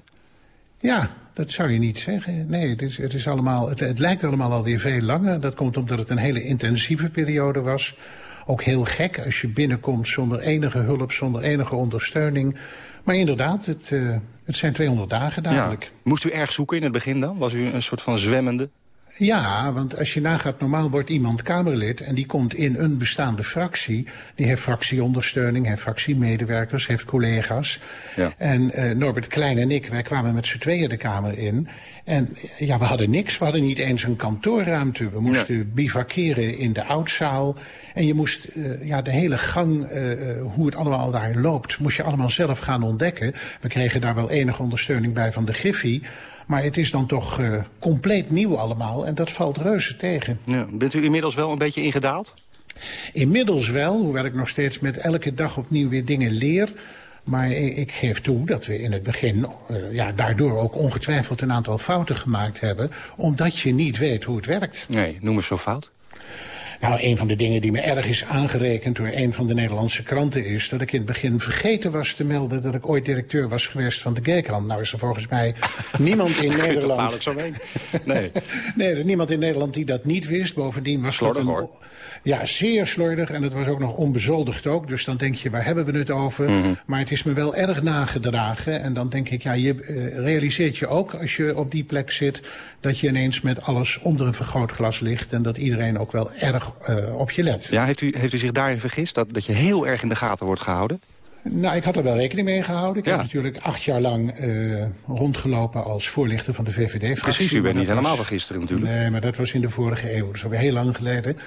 Ja, dat zou je niet zeggen. Nee, het, is, het, is allemaal, het, het lijkt allemaal alweer veel langer. Dat komt omdat het een hele intensieve periode was. Ook heel gek als je binnenkomt zonder enige hulp, zonder enige ondersteuning... Maar inderdaad, het, uh, het zijn 200 dagen dadelijk. Moest u erg zoeken in het begin dan? Was u een soort van zwemmende? Ja, want als je nagaat, normaal wordt iemand Kamerlid... en die komt in een bestaande fractie. Die heeft fractieondersteuning, heeft fractiemedewerkers, heeft collega's. Ja. En uh, Norbert Klein en ik, wij kwamen met z'n tweeën de Kamer in. En ja, we hadden niks. We hadden niet eens een kantoorruimte. We moesten ja. bivakeren in de oudzaal. En je moest uh, ja, de hele gang, uh, hoe het allemaal daar loopt... moest je allemaal zelf gaan ontdekken. We kregen daar wel enige ondersteuning bij van de Griffie... Maar het is dan toch uh, compleet nieuw allemaal en dat valt reuze tegen. Ja, bent u inmiddels wel een beetje ingedaald? Inmiddels wel, hoewel ik nog steeds met elke dag opnieuw weer dingen leer. Maar ik geef toe dat we in het begin uh, ja, daardoor ook ongetwijfeld een aantal fouten gemaakt hebben. Omdat je niet weet hoe het werkt. Nee, noem eens zo fout. Nou, een van de dingen die me erg is aangerekend door een van de Nederlandse kranten is... dat ik in het begin vergeten was te melden dat ik ooit directeur was geweest van de Gaykrant. Nou is er volgens mij (laughs) niemand in Nederland... zo mee. Nee. (laughs) nee, er niemand in Nederland die dat niet wist. Bovendien was Slordig, dat een... Hoor. Ja, zeer slordig. En het was ook nog onbezoldigd ook. Dus dan denk je, waar hebben we het over? Mm -hmm. Maar het is me wel erg nagedragen. En dan denk ik, ja, je uh, realiseert je ook als je op die plek zit... dat je ineens met alles onder een vergrootglas ligt... en dat iedereen ook wel erg uh, op je let. Ja, heeft u, heeft u zich daarin vergist? Dat, dat je heel erg in de gaten wordt gehouden? Nou, ik had er wel rekening mee gehouden. Ik ja. heb natuurlijk acht jaar lang uh, rondgelopen als voorlichter van de VVD-fractie. Precies, u bent niet helemaal van gisteren natuurlijk. Nee, maar dat was in de vorige eeuw. Dat is alweer heel lang geleden.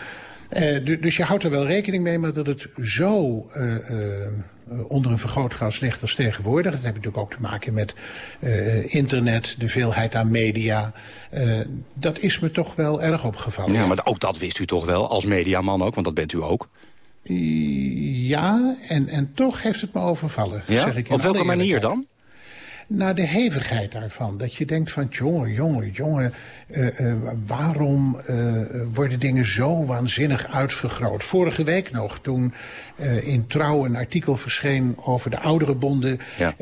Uh, dus je houdt er wel rekening mee, maar dat het zo uh, uh, onder een vergrootglas ligt als tegenwoordig. Dat heeft natuurlijk ook te maken met internet, de veelheid aan media. dat is me toch wel erg opgevallen. Ja, maar ook dat wist u toch wel, als mediaman ook, want dat bent u ook. Ja, en, en toch heeft het me overvallen. Ja? Zeg ik Op welke manier dan? Naar de hevigheid daarvan. Dat je denkt van, jongen, jongen, jongen, uh, uh, waarom uh, worden dingen zo waanzinnig uitvergroot? Vorige week nog, toen in Trouw een artikel verscheen over de ouderenbonden... Ja.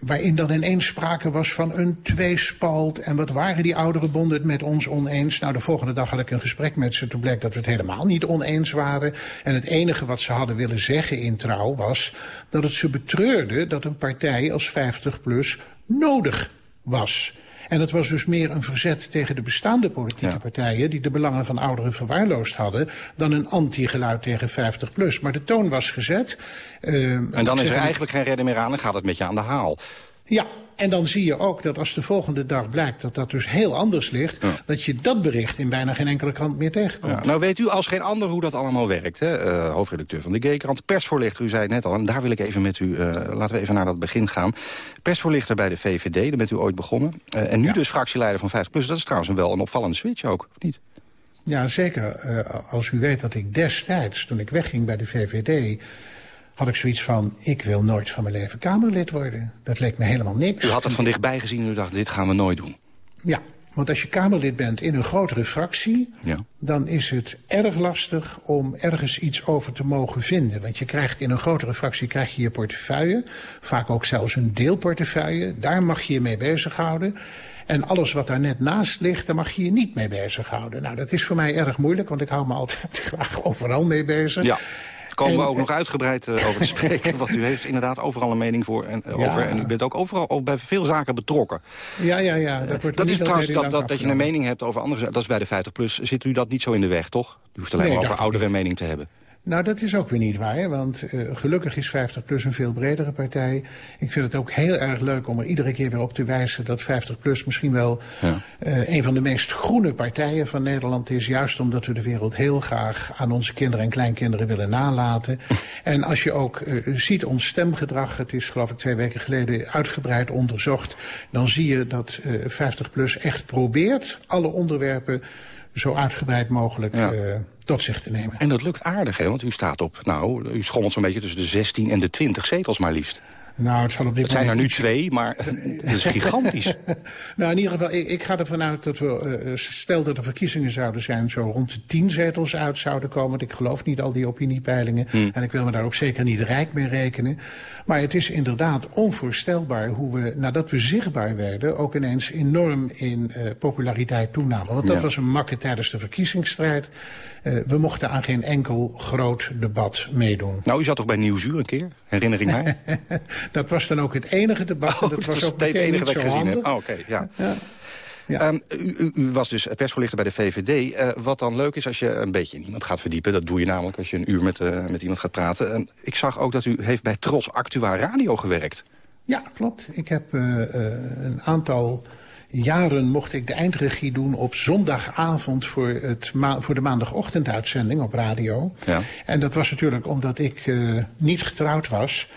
waarin dan ineens sprake was van een tweespalt. En wat waren die ouderenbonden het met ons oneens? Nou, de volgende dag had ik een gesprek met ze. Toen bleek dat we het helemaal niet oneens waren. En het enige wat ze hadden willen zeggen in Trouw was... dat het ze betreurde dat een partij als 50PLUS nodig was. En dat was dus meer een verzet tegen de bestaande politieke partijen... die de belangen van ouderen verwaarloosd hadden... dan een anti-geluid tegen 50PLUS. Maar de toon was gezet. Uh, en dan is er eigenlijk geen redden meer aan en gaat het met je aan de haal. Ja, en dan zie je ook dat als de volgende dag blijkt dat dat dus heel anders ligt... dat je dat bericht in bijna geen enkele krant meer tegenkomt. Ja, nou weet u als geen ander hoe dat allemaal werkt, hè? Uh, hoofdredacteur van de G-krant. Persvoorlichter, u zei het net al, en daar wil ik even met u... Uh, laten we even naar dat begin gaan. Persvoorlichter bij de VVD, daar bent u ooit begonnen. Uh, en nu dus fractieleider van 50PLUS. Dat is trouwens wel een opvallende switch ook, of niet? Ja, zeker. als u weet dat ik destijds, toen ik wegging bij de VVD had ik zoiets van, ik wil nooit van mijn leven Kamerlid worden. Dat leek me helemaal niks. U had het van dichtbij gezien en u dacht, dit gaan we nooit doen. Ja, want als je Kamerlid bent in een grotere fractie... Ja. dan is het erg lastig om ergens iets over te mogen vinden. Want je krijgt in een grotere fractie krijg je je portefeuille. Vaak ook zelfs een deelportefeuille. Daar mag je je mee bezighouden. En alles wat daar net naast ligt, daar mag je je niet mee bezighouden. Nou, dat is voor mij erg moeilijk, want ik hou me altijd (laughs) graag overal mee bezig. Ja komen we ook nog uitgebreid uh, over te (laughs) spreken. Want u heeft inderdaad overal een mening voor en, uh, over. En u bent ook overal ook bij veel zaken betrokken. Ja, ja, ja. Dat, wordt dat is trouwens dat, dat, dat je een mening hebt over andere zaken. Dat is bij de 50PLUS. Zit u dat niet zo in de weg, toch? U hoeft alleen nee, maar over ouderen mening te hebben. Nou, dat is ook weer niet waar, want uh, gelukkig is 50PLUS een veel bredere partij. Ik vind het ook heel erg leuk om er iedere keer weer op te wijzen... dat 50PLUS misschien wel ja. uh, een van de meest groene partijen van Nederland is... juist omdat we de wereld heel graag aan onze kinderen en kleinkinderen willen nalaten. (laughs) en als je ook uh, ziet ons stemgedrag, het is geloof ik twee weken geleden uitgebreid onderzocht... dan zie je dat 50PLUS echt probeert alle onderwerpen zo uitgebreid mogelijk ja. Tot zich te nemen. En dat lukt aardig, hè? Want u staat op, nou, u schommelt zo'n beetje tussen de 16 en de 20 zetels maar liefst. Nou, het, zal op dit het zijn er nu twee, maar (laughs) het is gigantisch. (laughs) nou, in ieder geval, ik, ik ga ervan uit dat we, uh, stel dat er verkiezingen zouden zijn... zo rond de tien zetels uit zouden komen. Want ik geloof niet al die opiniepeilingen. Hmm. En ik wil me daar ook zeker niet rijk mee rekenen. Maar het is inderdaad onvoorstelbaar hoe we, nadat we zichtbaar werden... ook ineens enorm in uh, populariteit toenamen. Want dat ja. was een makke tijdens de verkiezingsstrijd. Uh, we mochten aan geen enkel groot debat meedoen. Nou, u zat toch bij Nieuwsuur een keer? Herinner ik mij? (laughs) dat was dan ook het enige debat. Oh, en dat, was ook het enige dat ik gezien heb. Oh, oké, okay, ja. ja. Ja. Um, u, u, was dus persvoorlichter bij de VVD. Uh, wat dan leuk is als je een beetje in iemand gaat verdiepen... dat doe je namelijk als je een uur met, uh, met iemand gaat praten. Uh, ik zag ook dat u heeft bij Tros Actua Radio gewerkt. Ja, klopt. Ik heb een aantal jaren mocht ik de eindregie doen op zondagavond voor, het voor de maandagochtenduitzending op radio. Ja. En dat was natuurlijk omdat ik uh, niet getrouwd was.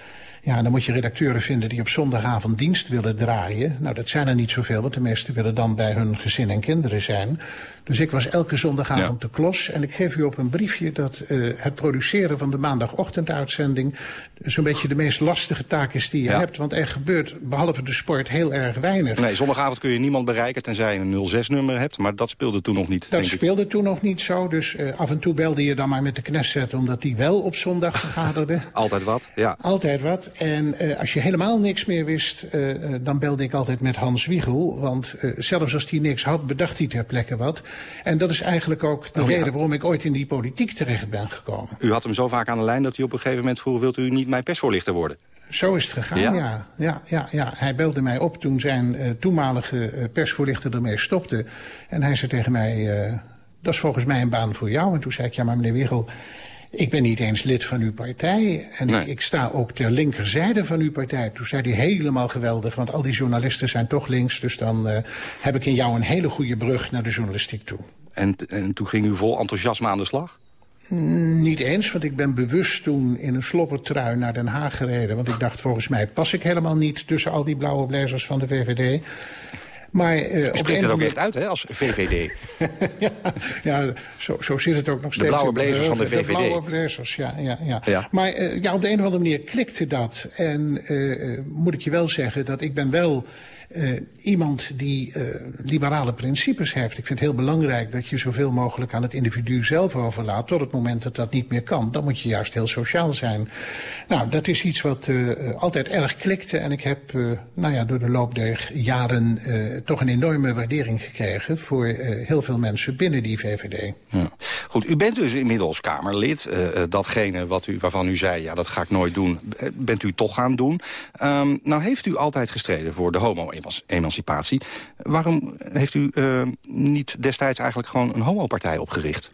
Ja, dan moet je redacteuren vinden die op zondagavond dienst willen draaien. Nou, dat zijn er niet zoveel, want de meesten willen dan bij hun gezin en kinderen zijn. Dus ik was elke zondagavond ja. de klos. En ik geef u op een briefje dat uh, het produceren van de maandagochtenduitzending... zo'n beetje de meest lastige taak is die je ja. hebt. Want er gebeurt, behalve de sport, heel erg weinig. Nee, zondagavond kun je niemand bereiken tenzij je een 06-nummer hebt. Maar dat speelde toen nog niet, Dat speelde ik. toen nog niet zo. Dus uh, af en toe belde je dan maar met de Knesset... omdat die wel op zondag (laughs) vergaderde. altijd wat, ja. Altijd wat. En uh, als je helemaal niks meer wist... dan belde ik altijd met Hans Wiegel. Want zelfs als hij niks had, bedacht hij ter plekke wat... En dat is eigenlijk ook de oh, reden ja. waarom ik ooit in die politiek terecht ben gekomen. U had hem zo vaak aan de lijn dat hij op een gegeven moment vroeg... wilt u niet mijn persvoorlichter worden? Zo is het gegaan, ja. Ja, ja, ja, ja. Hij belde mij op toen zijn uh, toenmalige uh, persvoorlichter ermee stopte. En hij zei tegen mij, uh, dat is volgens mij een baan voor jou. En toen zei ik, ja maar meneer Wiegel... Ik ben niet eens lid van uw partij. En nee. ik, ik, sta ook ter linkerzijde van uw partij. Toen zei hij helemaal geweldig, want al die journalisten zijn toch links. Dus dan uh, heb ik in jou een hele goede brug naar de journalistiek toe. En, en toen ging u vol enthousiasme aan de slag? Mm, niet eens, want ik ben bewust toen in een sloppertrui naar Den Haag gereden. Want ik dacht, volgens mij pas ik helemaal niet tussen al die blauwe blazers van de VVD. Maar, uh, U spreekt het ook echt uit, hè, als VVD. (laughs) ja, ja zo, zo zit het ook nog steeds. De blauwe blazers van de VVD. De blauwe blazers, ja. ja, ja. ja. Maar uh, ja, op de een of andere manier klikte dat. En uh, moet ik je wel zeggen dat ik ben wel... Uh, iemand die uh, liberale principes heeft. Ik vind het heel belangrijk dat je zoveel mogelijk aan het individu zelf overlaat... tot het moment dat dat niet meer kan. Dan moet je juist heel sociaal zijn. Nou, dat is iets wat uh, altijd erg klikte. En ik heb nou ja, door de loop der jaren toch een enorme waardering gekregen... voor heel veel mensen binnen die VVD. Ja. Goed, u bent dus inmiddels Kamerlid. datgene wat u, waarvan u zei, ja, dat ga ik nooit doen, bent u toch gaan doen. Um, nou heeft u altijd gestreden voor de homo-emancipatie. Waarom heeft u niet destijds eigenlijk gewoon een homopartij opgericht?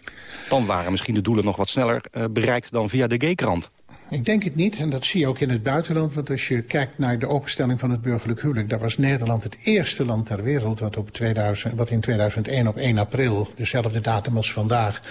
Dan waren misschien de doelen nog wat sneller bereikt dan via de gaykrant. Ik denk het niet, en dat zie je ook in het buitenland. Want als je kijkt naar de openstelling van het burgerlijk huwelijk... daar was Nederland het eerste land ter wereld... wat, op 2000, wat in 2001 op 1 april, dezelfde datum als vandaag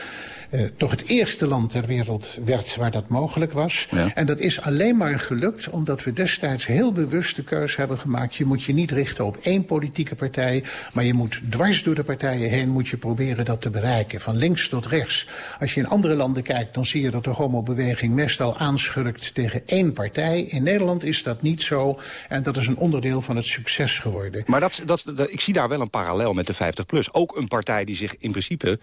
uh, toch het eerste land ter wereld werd waar dat mogelijk was. Ja. En dat is alleen maar gelukt omdat we destijds heel bewust de keuze hebben gemaakt. Je moet je niet richten op één politieke partij, maar je moet dwars door de partijen heen moet je proberen dat te bereiken. Van links tot rechts. Als je in andere landen kijkt, dan zie je dat de homobeweging meestal aanschurkt tegen één partij. In Nederland is dat niet zo en dat is een onderdeel van het succes geworden. Maar dat, dat, dat ik zie daar wel een parallel met de 50PLUS. Ook een partij die zich in principe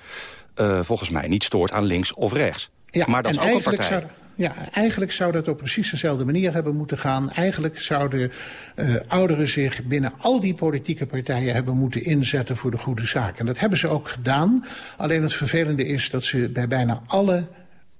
uh, volgens mij niet stoort aan links of rechts. Ja, maar dat is ook een partij. Zou, ja, eigenlijk zou dat op precies dezelfde manier hebben moeten gaan. Eigenlijk zouden uh, ouderen zich binnen al die politieke partijen hebben moeten inzetten voor de goede zaak. En dat hebben ze ook gedaan. Alleen het vervelende is dat ze bij bijna alle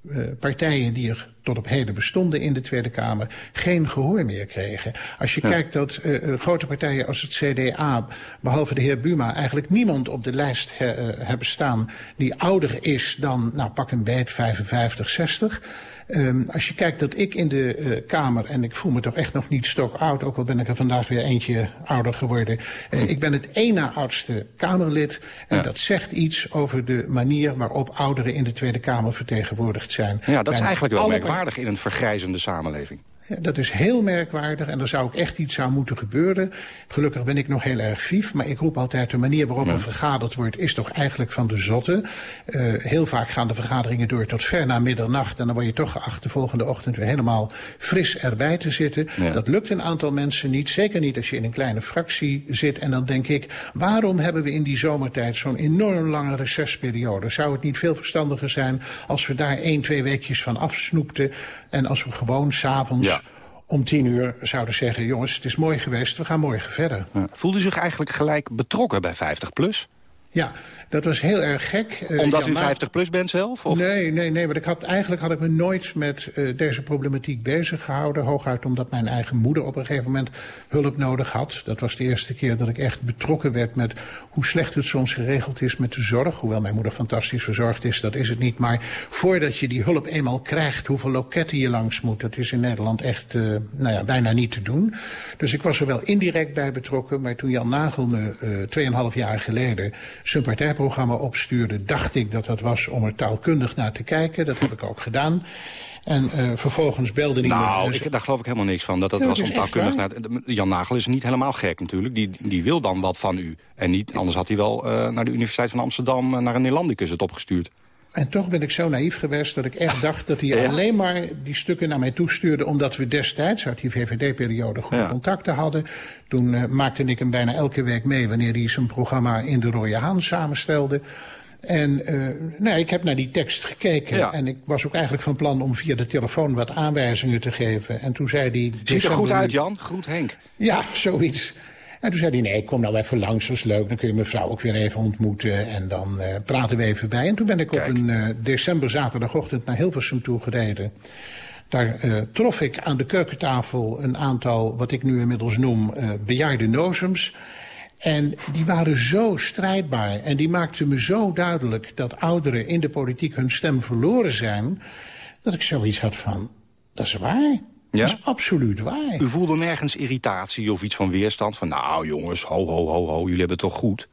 uh, partijen die er tot op heden bestonden in de Tweede Kamer, geen gehoor meer kregen. Als je ja. kijkt dat uh, grote partijen als het CDA, behalve de heer Buma, eigenlijk niemand op de lijst he, uh, hebben staan die ouder is dan, nou pak een beet, 55, 60. Um, als je kijkt dat ik in de uh, Kamer, en ik voel me toch echt nog niet stok oud, ook al ben ik er vandaag weer eentje ouder geworden. Uh, ik ben het één na oudste Kamerlid. En ja. dat zegt iets over de manier waarop ouderen in de Tweede Kamer vertegenwoordigd zijn. Ja, dat is eigenlijk wel merkwaardig in een vergrijzende samenleving. Dat is heel merkwaardig en er zou ook echt iets aan moeten gebeuren. Gelukkig ben ik nog heel erg vief, maar ik roep altijd de manier waarop ja. er vergaderd wordt is toch eigenlijk van de zotte. Uh, heel vaak gaan de vergaderingen door tot ver na middernacht en dan word je toch geacht de volgende ochtend weer helemaal fris erbij te zitten. Ja. Dat lukt een aantal mensen niet, zeker niet als je in een kleine fractie zit. En dan denk ik, waarom hebben we in die zomertijd zo'n enorm lange recessperiode? Zou het niet veel verstandiger zijn als we daar één, twee weekjes van afsnoepten en als we gewoon s'avonds... Ja om tien uur zouden zeggen... jongens, het is mooi geweest, we gaan morgen verder. Voelde u zich eigenlijk gelijk betrokken bij 50PLUS? Ja, dat was heel erg gek. Uh, Omdat u 50 plus bent zelf? Of? Nee, nee, nee. Want ik had, eigenlijk had ik me nooit met uh, deze problematiek bezig gehouden. Hooguit omdat mijn eigen moeder op een gegeven moment hulp nodig had. Dat was de eerste keer dat ik echt betrokken werd met hoe slecht het soms geregeld is met de zorg. Hoewel mijn moeder fantastisch verzorgd is, dat is het niet. Maar voordat je die hulp eenmaal krijgt, hoeveel loketten je langs moet... dat is in Nederland echt uh, nou ja, bijna niet te doen. Dus ik was er wel indirect bij betrokken. Maar toen Jan Nagel me uh, 2,5 jaar geleden zijn partijprogramma opstuurde... dacht ik dat dat was om er taalkundig naar te kijken. Dat heb ik ook gedaan. En uh, vervolgens belde hij... Nou, ik, daar geloof ik helemaal niks van. Dat dat ja, was om taalkundig naar... Jan Nagel is niet helemaal gek natuurlijk. Die, die wil dan wat van u. En niet, anders had hij wel uh, naar de Universiteit van Amsterdam... Uh, naar een Nederlandicus het opgestuurd. En toch ben ik zo naïef geweest dat ik echt dacht dat hij ja. alleen maar die stukken naar mij toestuurde... omdat we destijds uit die VVD-periode goede ja. contacten hadden. Toen uh, maakte ik hem bijna elke week mee wanneer hij zijn programma in de Rode Haan samenstelde. En uh, nou, ik heb naar die tekst gekeken. Ja. En ik was ook eigenlijk van plan om via de telefoon wat aanwijzingen te geven. En toen zei hij... Ziet er goed uit, Jan. Groet Henk. Ja, zoiets. En toen zei hij, nee, kom nou even langs, dat is leuk. Dan kun je mevrouw ook weer even ontmoeten en dan uh, praten we even bij. En toen ben ik Kijk. op een uh, december zaterdagochtend naar Hilversum toe gereden. Daar uh, trof ik aan de keukentafel een aantal, wat ik nu inmiddels noem, bejaarde nozems. En die waren zo strijdbaar en die maakten me zo duidelijk dat ouderen in de politiek hun stem verloren zijn, dat ik zoiets had van, dat is waar. Ja? Dat is absoluut waar. U voelde nergens irritatie of iets van weerstand? Van nou jongens, ho, ho, ho, ho, jullie hebben het toch goed?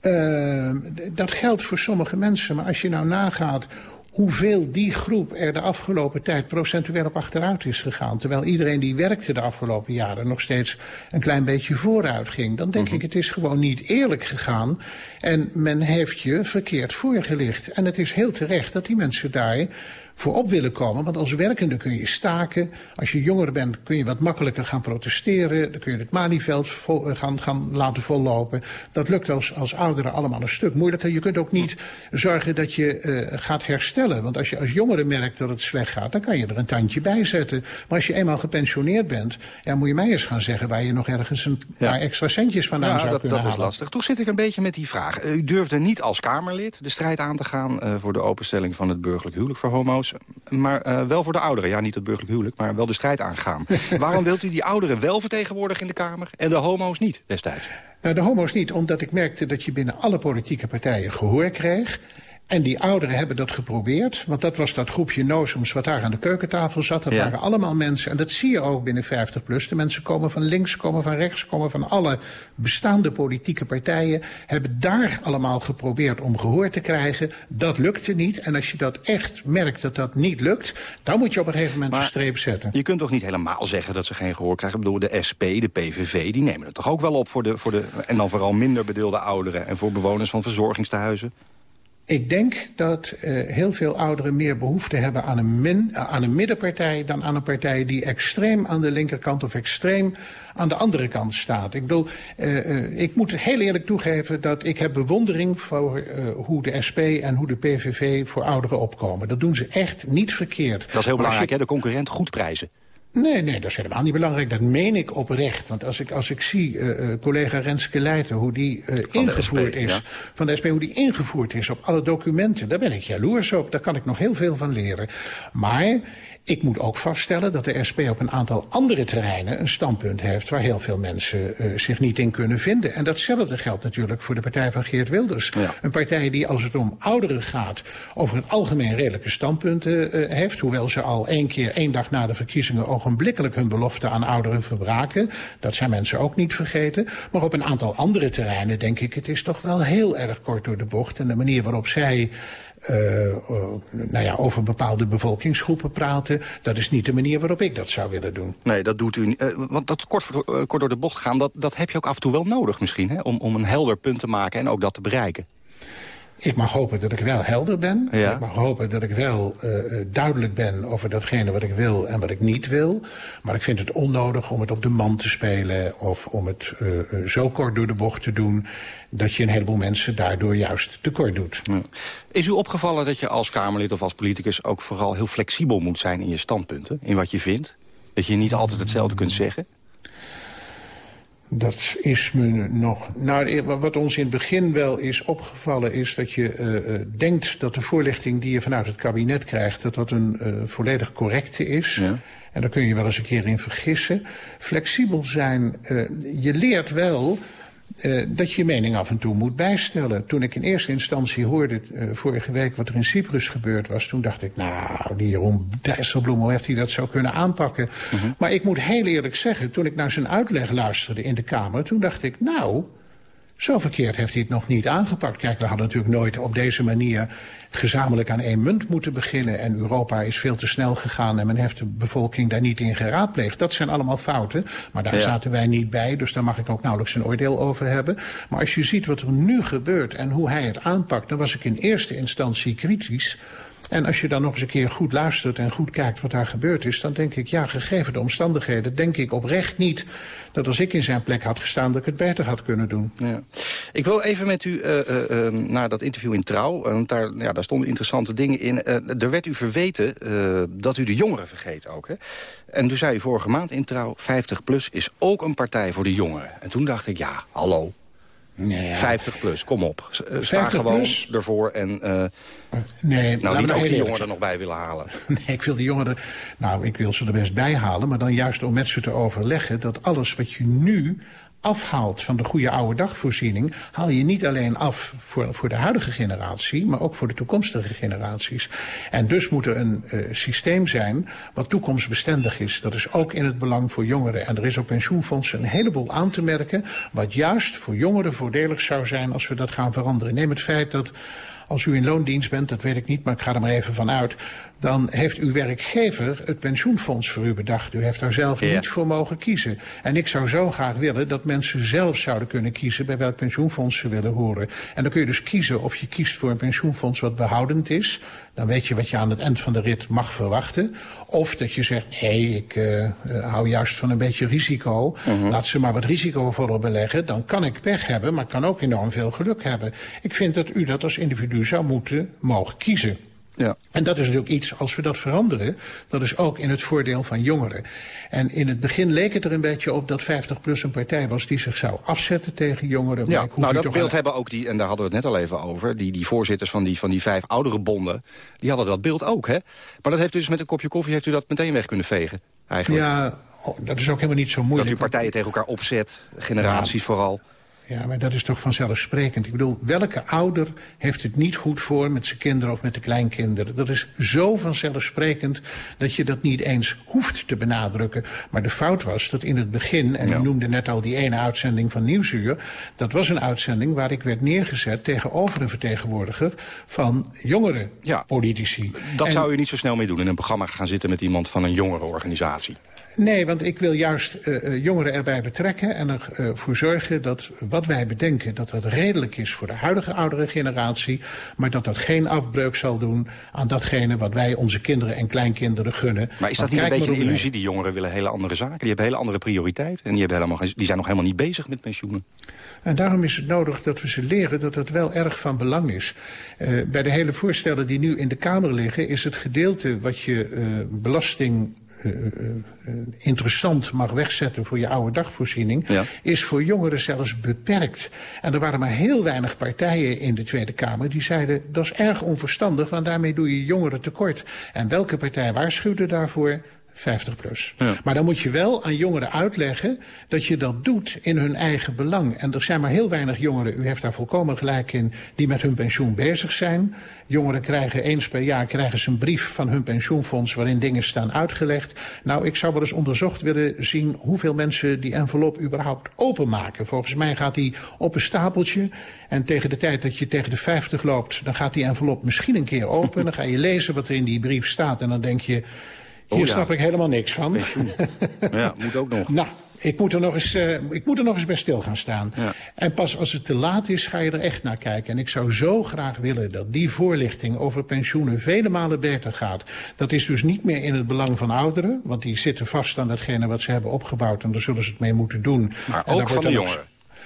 Uh, dat geldt voor sommige mensen. Maar als je nou nagaat hoeveel die groep er de afgelopen tijd procentueel op achteruit is gegaan. Terwijl iedereen die werkte de afgelopen jaren nog steeds een klein beetje vooruit ging. Dan denk mm -hmm. ik, het is gewoon niet eerlijk gegaan. En men heeft je verkeerd voorgelicht. En het is heel terecht dat die mensen daar voorop willen komen. Want als werkende kun je staken. Als je jonger bent kun je wat makkelijker gaan protesteren. Dan kun je het Malieveld vol, eh, gaan, gaan laten vollopen. Dat lukt als, als ouderen allemaal een stuk moeilijker. Je kunt ook niet zorgen dat je uh, gaat herstellen. Want als je als jongere merkt dat het slecht gaat... dan kan je er een tandje bij zetten. Maar als je eenmaal gepensioneerd bent... ja, moet je mij eens gaan zeggen waar je nog ergens een paar extra centjes vandaan ja, zou dat, kunnen dat halen. is lastig. Toch zit ik een beetje met die vraag. U durfde niet als Kamerlid de strijd aan te gaan... Uh, voor de openstelling van het burgerlijk huwelijk voor homo's. Maar uh, wel voor de ouderen. Ja, niet het burgerlijk huwelijk, maar wel de strijd aangaan. (laughs) Waarom wilt u die ouderen wel vertegenwoordigen in de Kamer... en de homo's niet destijds? Nou, de homo's niet, omdat ik merkte dat je binnen alle politieke partijen gehoor kreeg. En die ouderen hebben dat geprobeerd. Want dat was dat groepje nozems wat daar aan de keukentafel zat. Dat Ja. waren allemaal mensen. En dat zie je ook binnen 50PLUS. De mensen komen van links, komen van rechts, komen van alle bestaande politieke partijen. Hebben daar allemaal geprobeerd om gehoor te krijgen. Dat lukte niet. En als je dat echt merkt dat dat niet lukt... dan moet je op een gegeven moment een streep zetten. Je kunt toch niet helemaal zeggen dat ze geen gehoor krijgen? Ik bedoel, de SP, de PVV, die nemen het toch ook wel op... voor de, voor de en dan vooral minder bedeelde ouderen... en voor bewoners van verzorgingstehuizen? Ik denk dat uh, heel veel ouderen meer behoefte hebben aan een, min, uh, aan een middenpartij... dan aan een partij die extreem aan de linkerkant of extreem aan de andere kant staat. Ik bedoel, uh, ik moet heel eerlijk toegeven dat ik heb bewondering voor hoe de SP en hoe de PVV voor ouderen opkomen. Dat doen ze echt niet verkeerd. Dat is heel belangrijk, hè? De concurrent goed prijzen. Nee, nee, dat is helemaal niet belangrijk. Dat meen ik oprecht. Want als ik, als ik zie uh, uh, collega Renske Leijten, hoe die uh, ingevoerd SP, is... ja. van de SP, hoe die ingevoerd is op alle documenten... daar ben ik jaloers op. Daar kan ik nog heel veel van leren. Maar ik moet ook vaststellen dat de SP op een aantal andere terreinen... een standpunt heeft waar heel veel mensen uh, zich niet in kunnen vinden. En datzelfde geldt natuurlijk voor de partij van Geert Wilders. Ja. Een partij die, als het om ouderen gaat... over het algemeen redelijke standpunten uh, heeft... hoewel ze al één keer, één dag na de verkiezingen... ogenblikkelijk hun belofte aan ouderen verbraken. Dat zijn mensen ook niet vergeten. Maar op een aantal andere terreinen denk ik... het is toch wel heel erg kort door de bocht. En de manier waarop zij... Uh, nou ja, over bepaalde bevolkingsgroepen praten. Dat is niet de manier waarop ik dat zou willen doen. Nee, dat doet u niet. Uh, want dat kort, kort door de bocht gaan, dat, dat heb je ook af en toe wel nodig misschien. Hè? Om, om een helder punt te maken en ook dat te bereiken. Ik mag hopen dat ik wel helder ben. Ja. Ik mag hopen dat ik wel uh, duidelijk ben over datgene wat ik wil en wat ik niet wil. Maar ik vind het onnodig om het op de man te spelen... of om het uh, zo kort door de bocht te doen... dat je een heleboel mensen daardoor juist tekort doet. Ja. Is u opgevallen dat je als Kamerlid of als politicus... ook vooral heel flexibel moet zijn in je standpunten? In wat je vindt? Dat je niet altijd hetzelfde kunt zeggen? Dat is me nog... Nou, wat ons in het begin wel is opgevallen is dat je uh, denkt dat de voorlichting die je vanuit het kabinet krijgt... dat dat een uh, volledig correcte is. Ja. En daar kun je wel eens een keer in vergissen. Flexibel zijn, uh, je leert wel... Uh, dat je je mening af en toe moet bijstellen. Toen ik in eerste instantie hoorde uh, vorige week wat er in Cyprus gebeurd was... toen dacht ik, nou, die Jeroen Dijsselbloem, hoe heeft hij dat zo kunnen aanpakken? -huh. Maar ik moet heel eerlijk zeggen, toen ik naar zijn uitleg luisterde in de Kamer... toen dacht ik, nou, zo verkeerd heeft hij het nog niet aangepakt. Kijk, we hadden natuurlijk nooit op deze manier gezamenlijk aan één munt moeten beginnen. En Europa is veel te snel gegaan en men heeft de bevolking daar niet in geraadpleegd. Dat zijn allemaal fouten, maar daar ja. zaten wij niet bij. Dus daar mag ik ook nauwelijks een oordeel over hebben. Maar als je ziet wat er nu gebeurt en hoe hij het aanpakt... dan was ik in eerste instantie kritisch... En als je dan nog eens een keer goed luistert en goed kijkt wat daar gebeurd is... dan denk ik, ja, gegeven de omstandigheden, denk ik oprecht niet... dat als ik in zijn plek had gestaan, dat ik het beter had kunnen doen. Ja. Ik wil even met u uh, naar dat interview in Trouw. Want daar, ja, daar stonden interessante dingen in. Er werd u verweten dat u de jongeren vergeet ook. Hè? En toen zei u vorige maand in Trouw... 50PLUS is ook een partij voor de jongeren. En toen dacht ik, ja, hallo, Nee, ja. 50 plus, kom op. Sta gewoon plus? ervoor en uh, nee, nou, niet ook die jongeren er nog bij willen halen. (laughs) Nee, ik wil die jongeren... Nou, ik wil ze er best bij halen, maar dan juist om met ze te overleggen... dat alles wat je nu afhaalt van de goede oude dagvoorziening... haal je niet alleen af voor, voor de huidige generatie... maar ook voor de toekomstige generaties. En dus moet er een uh, systeem zijn wat toekomstbestendig is. Dat is ook in het belang voor jongeren. En er is op pensioenfondsen een heleboel aan te merken... wat juist voor jongeren voordelig zou zijn als we dat gaan veranderen. Neem het feit dat als u in loondienst bent, dat weet ik niet, maar ik ga er maar even van uit... dan heeft uw werkgever het pensioenfonds voor u bedacht. U heeft daar zelf Ja. niet voor mogen kiezen. En ik zou zo graag willen dat mensen zelf zouden kunnen kiezen... bij welk pensioenfonds ze willen horen. En dan kun je dus kiezen of je kiest voor een pensioenfonds wat behoudend is. Dan weet je wat je aan het eind van de rit mag verwachten. Of dat je zegt, nee, ik eh, eh, hou juist van een beetje risico. Laat ze maar wat risicovoller beleggen. Dan kan ik pech hebben, maar ik kan ook enorm veel geluk hebben. Ik vind dat u dat als individu zou moeten mogen kiezen. Ja. En dat is natuurlijk iets, als we dat veranderen, dat is ook in het voordeel van jongeren. En in het begin leek het er een beetje op dat 50PLUS een partij was die zich zou afzetten tegen jongeren. Maar Ja, nou dat beeld aan- hebben ook die, en daar hadden we het net al even over... die, die voorzitters van die, van die vijf oudere bonden, die hadden dat beeld ook, hè? Maar dat heeft u dus met een kopje koffie heeft u dat meteen weg kunnen vegen, eigenlijk. Ja, oh, dat is ook helemaal niet zo Dat moeilijk. u partijen tegen elkaar opzet, generaties vooral. Ja, maar dat is toch vanzelfsprekend. Ik bedoel, welke ouder heeft het niet goed voor met zijn kinderen of met de kleinkinderen? Dat is zo vanzelfsprekend dat je dat niet eens hoeft te benadrukken. Maar de fout was dat in het begin, en u noemde net al die ene uitzending van Nieuwsuur... dat was een uitzending waar ik werd neergezet tegenover een vertegenwoordiger van jongere politici. Dat En- zou u niet zo snel mee doen, in een programma gaan zitten met iemand van een jongere organisatie. Nee, want ik wil juist eh, eh, jongeren erbij betrekken en ervoor zorgen dat wat wij bedenken... dat dat redelijk is voor de huidige oudere generatie... maar dat dat geen afbreuk zal doen aan datgene wat wij onze kinderen en kleinkinderen gunnen. Maar is dat Want niet een beetje een illusie? Die jongeren willen hele andere zaken. Die hebben hele andere prioriteiten. En die, hebben helemaal die zijn nog helemaal niet bezig met pensioenen. En daarom is het nodig dat we ze leren dat het wel erg van belang is. Eh, bij de hele voorstellen die nu in de Kamer liggen... is het gedeelte wat je eh, belasting... eh, eh, eh, interessant mag wegzetten voor je oude dagvoorziening... is voor jongeren zelfs beperkt. En er waren maar heel weinig partijen in de Tweede Kamer... die zeiden, dat is erg onverstandig... want daarmee doe je jongeren tekort. En welke partij waarschuwde daarvoor? 50 plus. Maar dan moet je wel aan jongeren uitleggen dat je dat doet in hun eigen belang. En er zijn maar heel weinig jongeren, u heeft daar volkomen gelijk in, die met hun pensioen bezig zijn. Jongeren krijgen eens per jaar krijgen ze een brief van hun pensioenfonds waarin dingen staan uitgelegd. Nou, ik zou wel eens onderzocht willen zien hoeveel mensen die envelop überhaupt openmaken. Volgens mij gaat die op een stapeltje. En tegen de tijd dat je tegen de 50 loopt, dan gaat die envelop misschien een keer open. Dan ga je lezen wat er in die brief staat en dan denk je... Hier Oh ja. snap ik helemaal niks van. (laughs) Ja, moet ook nog. Nou, ik moet, er nog eens, eh, ik moet er nog eens bij stil gaan staan. En pas als het te laat is, ga je er echt naar kijken. En ik zou zo graag willen dat die voorlichting over pensioenen vele malen beter gaat. Dat is dus niet meer in het belang van ouderen. Want die zitten vast aan datgene wat ze hebben opgebouwd. En daar zullen ze het mee moeten doen. Maar En ook van de jongeren.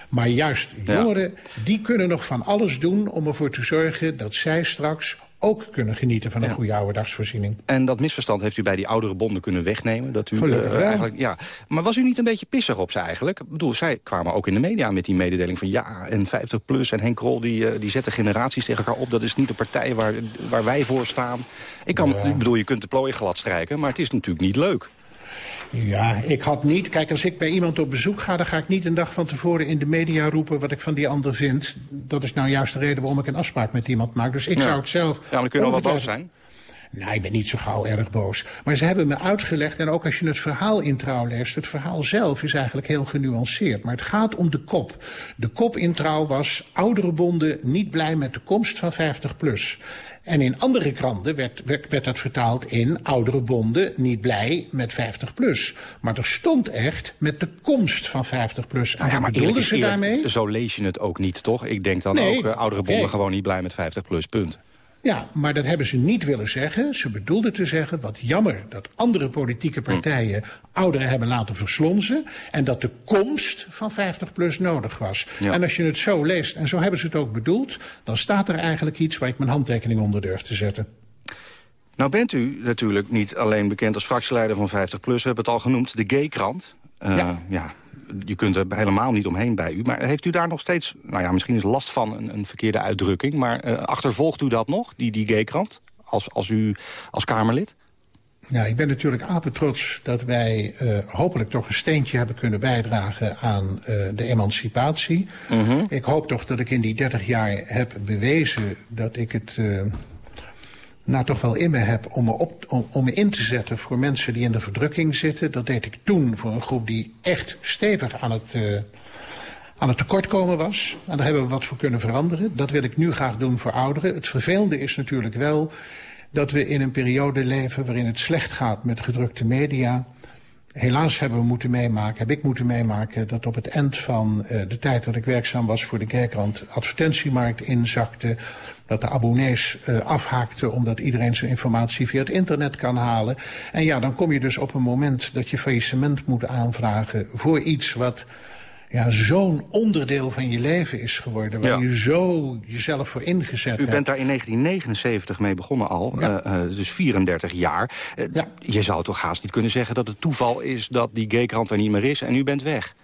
Maar juist Ja. jongeren, die kunnen nog van alles doen... om ervoor te zorgen dat zij straks ook kunnen genieten van een goede ouderdagsvoorziening. En dat misverstand heeft u bij die oudere bonden kunnen wegnemen? Dat u, Gelukkig eh, eigenlijk, ja. Maar was u niet een beetje pissig op ze eigenlijk? Ik bedoel, zij kwamen ook in de media met die mededeling van... ja, en 50 plus en Henk Krol, die, eh, die zetten generaties tegen elkaar op. Dat is niet de partij waar, waar wij voor staan. Ik, kan, ik bedoel, je kunt de plooien glad strijken, maar het is natuurlijk niet leuk. Ja, ik had niet... Kijk, als ik bij iemand op bezoek ga... dan ga ik niet een dag van tevoren in de media roepen... wat ik van die ander vind. Dat is nou juist de reden waarom ik een afspraak met iemand maak. Dus ik Ja. zou het zelf... Ja, maar dan kun je nog wel boos zijn. Nou, ik ben niet zo gauw erg boos. Maar ze hebben me uitgelegd, en ook als je het verhaal in trouw leest... het verhaal zelf is eigenlijk heel genuanceerd. Maar het gaat om de kop. De kop in trouw was... oudere bonden niet blij met de komst van 50 plus. En in andere kranten werd, werd, werd dat vertaald in... oudere bonden niet blij met 50 plus. Maar er stond echt met de komst van 50 plus. En Nou ja, maar bedoelden ze daarmee? Zo lees je het ook niet, toch? Ik denk dan Nee, ook, eh, oudere bonden gewoon niet blij met 50 plus, punt. Ja, maar dat hebben ze niet willen zeggen. Ze bedoelden te zeggen, wat jammer dat andere politieke partijen ouderen hebben laten verslonzen. En dat de komst van 50 plus nodig was. Ja. En als je het zo leest, en zo hebben ze het ook bedoeld, dan staat er eigenlijk iets waar ik mijn handtekening onder durf te zetten. Nou bent u natuurlijk niet alleen bekend als fractieleider van 50PLUS. We hebben het al genoemd, de Gay-krant. Eh, Ja. ja. Je kunt er helemaal niet omheen bij u. Maar heeft u daar nog steeds, nou ja, misschien is last van een, een verkeerde uitdrukking... maar eh, achtervolgt u dat nog, die, die Gay-krant, als, als u als Kamerlid? Ja, ik ben natuurlijk apetrots dat wij eh, hopelijk toch een steentje hebben kunnen bijdragen aan eh, de emancipatie. Ik hoop toch dat ik in die 30 jaar heb bewezen dat ik het nou toch wel in me heb om me, om, me in te zetten voor mensen die in de verdrukking zitten. Dat deed ik toen voor een groep die echt stevig aan het... eh, aan het tekortkomen was. En daar hebben we wat voor kunnen veranderen. Dat wil ik nu graag doen voor ouderen. Het vervelende is natuurlijk wel dat we in een periode leven waarin het slecht gaat met gedrukte media. Helaas hebben we moeten meemaken, heb ik moeten meemaken... dat op het eind van uh, de tijd dat ik werkzaam was voor de kerkrand... advertentiemarkt inzakte, dat de abonnees uh, afhaakten... omdat iedereen zijn informatie via het internet kan halen. En ja, dan kom je dus op een moment dat je faillissement moet aanvragen... voor iets wat ja, zo'n onderdeel van je leven is geworden... waar je zo jezelf voor ingezet hebt. U bent daar in 1979 mee begonnen al, ja. uh, dus 34 jaar. Uh, ja. Je zou toch haast niet kunnen zeggen dat het toeval is... dat die gaykrant er niet meer is en u bent weg.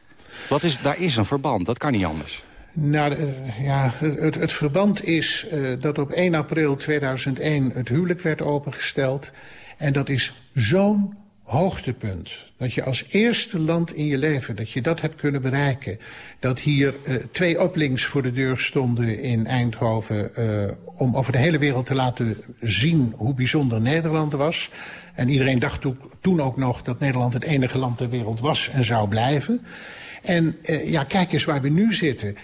Wat is, daar is een verband, dat kan niet anders. Nou, ja, het, het verband is dat op 1 april 2001 het huwelijk werd opengesteld. En dat is zo'n hoogtepunt. Dat je als eerste land in je leven, dat je dat hebt kunnen bereiken. Dat hier uh, twee oplinks voor de deur stonden in Eindhoven... Uh, om over de hele wereld te laten zien hoe bijzonder Nederland was. En iedereen dacht to toen ook nog dat Nederland het enige land ter wereld was en zou blijven. En uh, ja, kijk eens waar we nu zitten...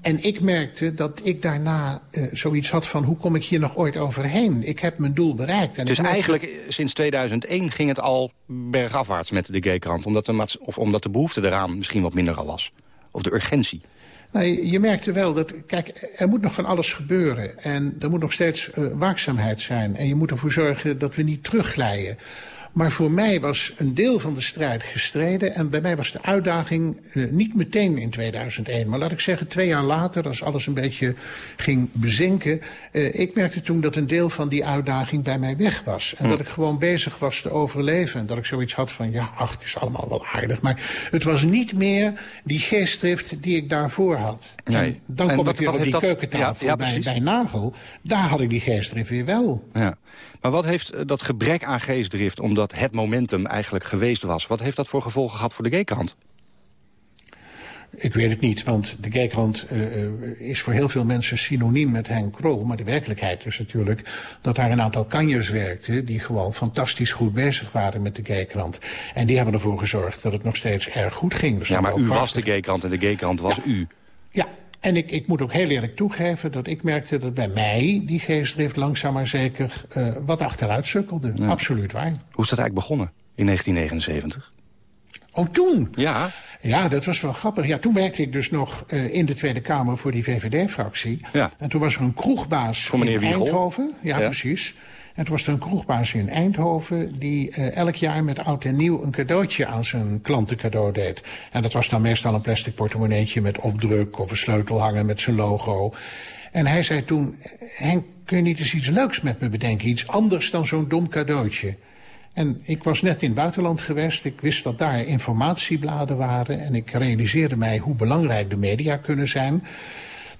En ik merkte dat ik daarna uh, zoiets had van... hoe kom ik hier nog ooit overheen? Ik heb mijn doel bereikt. En dus eigenlijk sinds 2001 ging het al bergafwaarts met de gaykrant... Omdat de, of omdat de behoefte eraan misschien wat minder al was? Of de urgentie? Nou, je merkte wel dat, kijk, er moet nog van alles gebeuren. En er moet nog steeds uh, waakzaamheid zijn. En je moet ervoor zorgen dat we niet terugglijden. Maar voor mij was een deel van de strijd gestreden. En bij mij was de uitdaging uh, niet meteen in 2001. Maar laat ik zeggen, twee jaar later, als alles een beetje ging bezinken. Uh, ik merkte toen dat een deel van die uitdaging bij mij weg was. En hm. dat ik gewoon bezig was te overleven. En dat ik zoiets had van, ja, ach, het is allemaal wel aardig. Maar het was niet meer die geestdrift die ik daarvoor had. Nee. En dan en kom wat, ik weer op die dat... keukentafel ja, ja, bij, bij Nagel. Daar had ik die geestdrift weer wel. Ja. Maar wat heeft eh, dat gebrek aan geestdrift, omdat het momentum eigenlijk geweest was... wat heeft dat voor gevolgen gehad voor de gaykant? Ik weet het niet, want de gaykrant uh, is voor heel veel mensen synoniem met Henk Krol. Maar de werkelijkheid is natuurlijk dat daar een aantal kanjers werkten... die gewoon fantastisch goed bezig waren met de gaykrant. En die hebben ervoor gezorgd dat het nog steeds erg goed ging. Dus ja, maar u was de gaykrant en de gaykrant was ja. u. Ja, en ik, ik moet ook heel eerlijk toegeven dat ik merkte dat bij mij die geestdrift langzaam maar zeker uh, wat achteruit sukkelde. Ja. Absoluut waar. Hoe is dat eigenlijk begonnen in 1979? Oh, toen? Ja. Ja, dat was wel grappig. Ja, toen werkte ik dus nog uh, in de Tweede Kamer voor die VVD-fractie. Ja. En toen was er een kroegbaas in Wiegel. Eindhoven. Ja, ja, precies. Toen was er een kroegbaas in Eindhoven... die uh, elk jaar met oud en nieuw een cadeautje aan zijn klanten cadeau deed. En dat was dan meestal een plastic portemonneetje met opdruk... of een sleutelhanger met zijn logo. En hij zei toen... Henk, kun je niet eens iets leuks met me bedenken? Iets anders dan zo'n dom cadeautje? En ik was net in het buitenland geweest. Ik wist dat daar informatiebladen waren. En ik realiseerde mij hoe belangrijk de media kunnen zijn...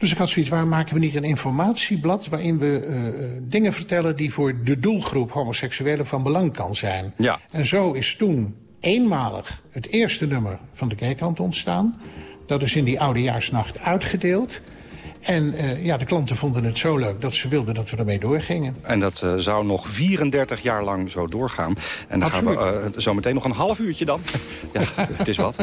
Dus ik had zoiets, waar maken we niet een informatieblad... waarin we uh, dingen vertellen die voor de doelgroep homoseksuelen van belang kan zijn. Ja. En zo is toen eenmalig het eerste nummer van de Kijkant ontstaan. Dat is in die oudejaarsnacht uitgedeeld. En uh, ja, de klanten vonden het zo leuk dat ze wilden dat we ermee doorgingen. En dat uh, zou nog 34 jaar lang zo doorgaan. En daar gaan we uh, zo meteen nog een half uurtje dan, (laughs) ja, het is wat,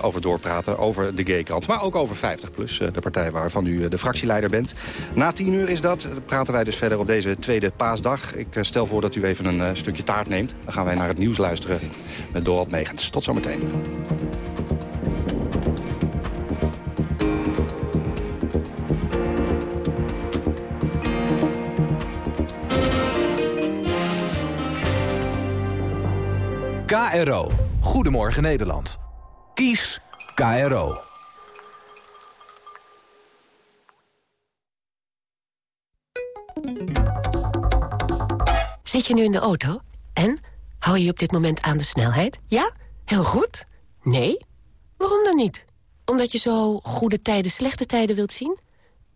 over doorpraten. Over de gaykant, maar ook over 50PLUS, de partij waarvan u de fractieleider bent. Na 10 uur is dat, praten wij dus verder op deze tweede paasdag. Ik stel voor dat u even een stukje taart neemt. Dan gaan wij naar het nieuws luisteren met Dorald Megens. Tot zometeen. KRO. Goedemorgen Nederland. Kies KRO. Zit je nu in de auto? En? Hou je op dit moment aan de snelheid? Ja? Heel goed? Nee? Waarom dan niet? Omdat je zo goede tijden, slechte tijden wilt zien?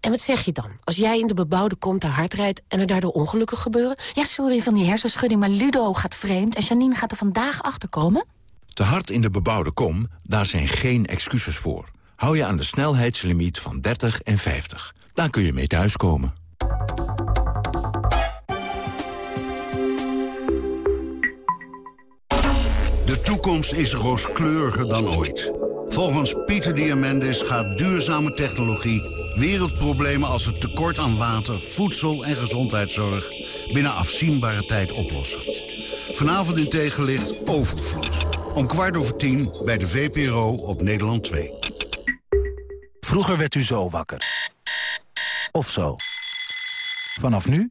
En wat zeg je dan? Als jij in de bebouwde kom te hard rijdt en er daardoor ongelukken gebeuren? Ja, sorry van die hersenschudding, maar Ludo gaat vreemd... en Janine gaat er vandaag achter komen? Te hard in de bebouwde kom, daar zijn geen excuses voor. Hou je aan de snelheidslimiet van 30 en 50. Daar kun je mee thuiskomen. De toekomst is rooskleuriger dan ooit. Volgens Pieter Diamandis gaat duurzame technologie wereldproblemen als het tekort aan water, voedsel en gezondheidszorg binnen afzienbare tijd oplossen. Vanavond in tegenlicht Overvloed. Om kwart over tien bij de VPRO op Nederland 2. Vroeger werd u zo wakker. Of zo. Vanaf nu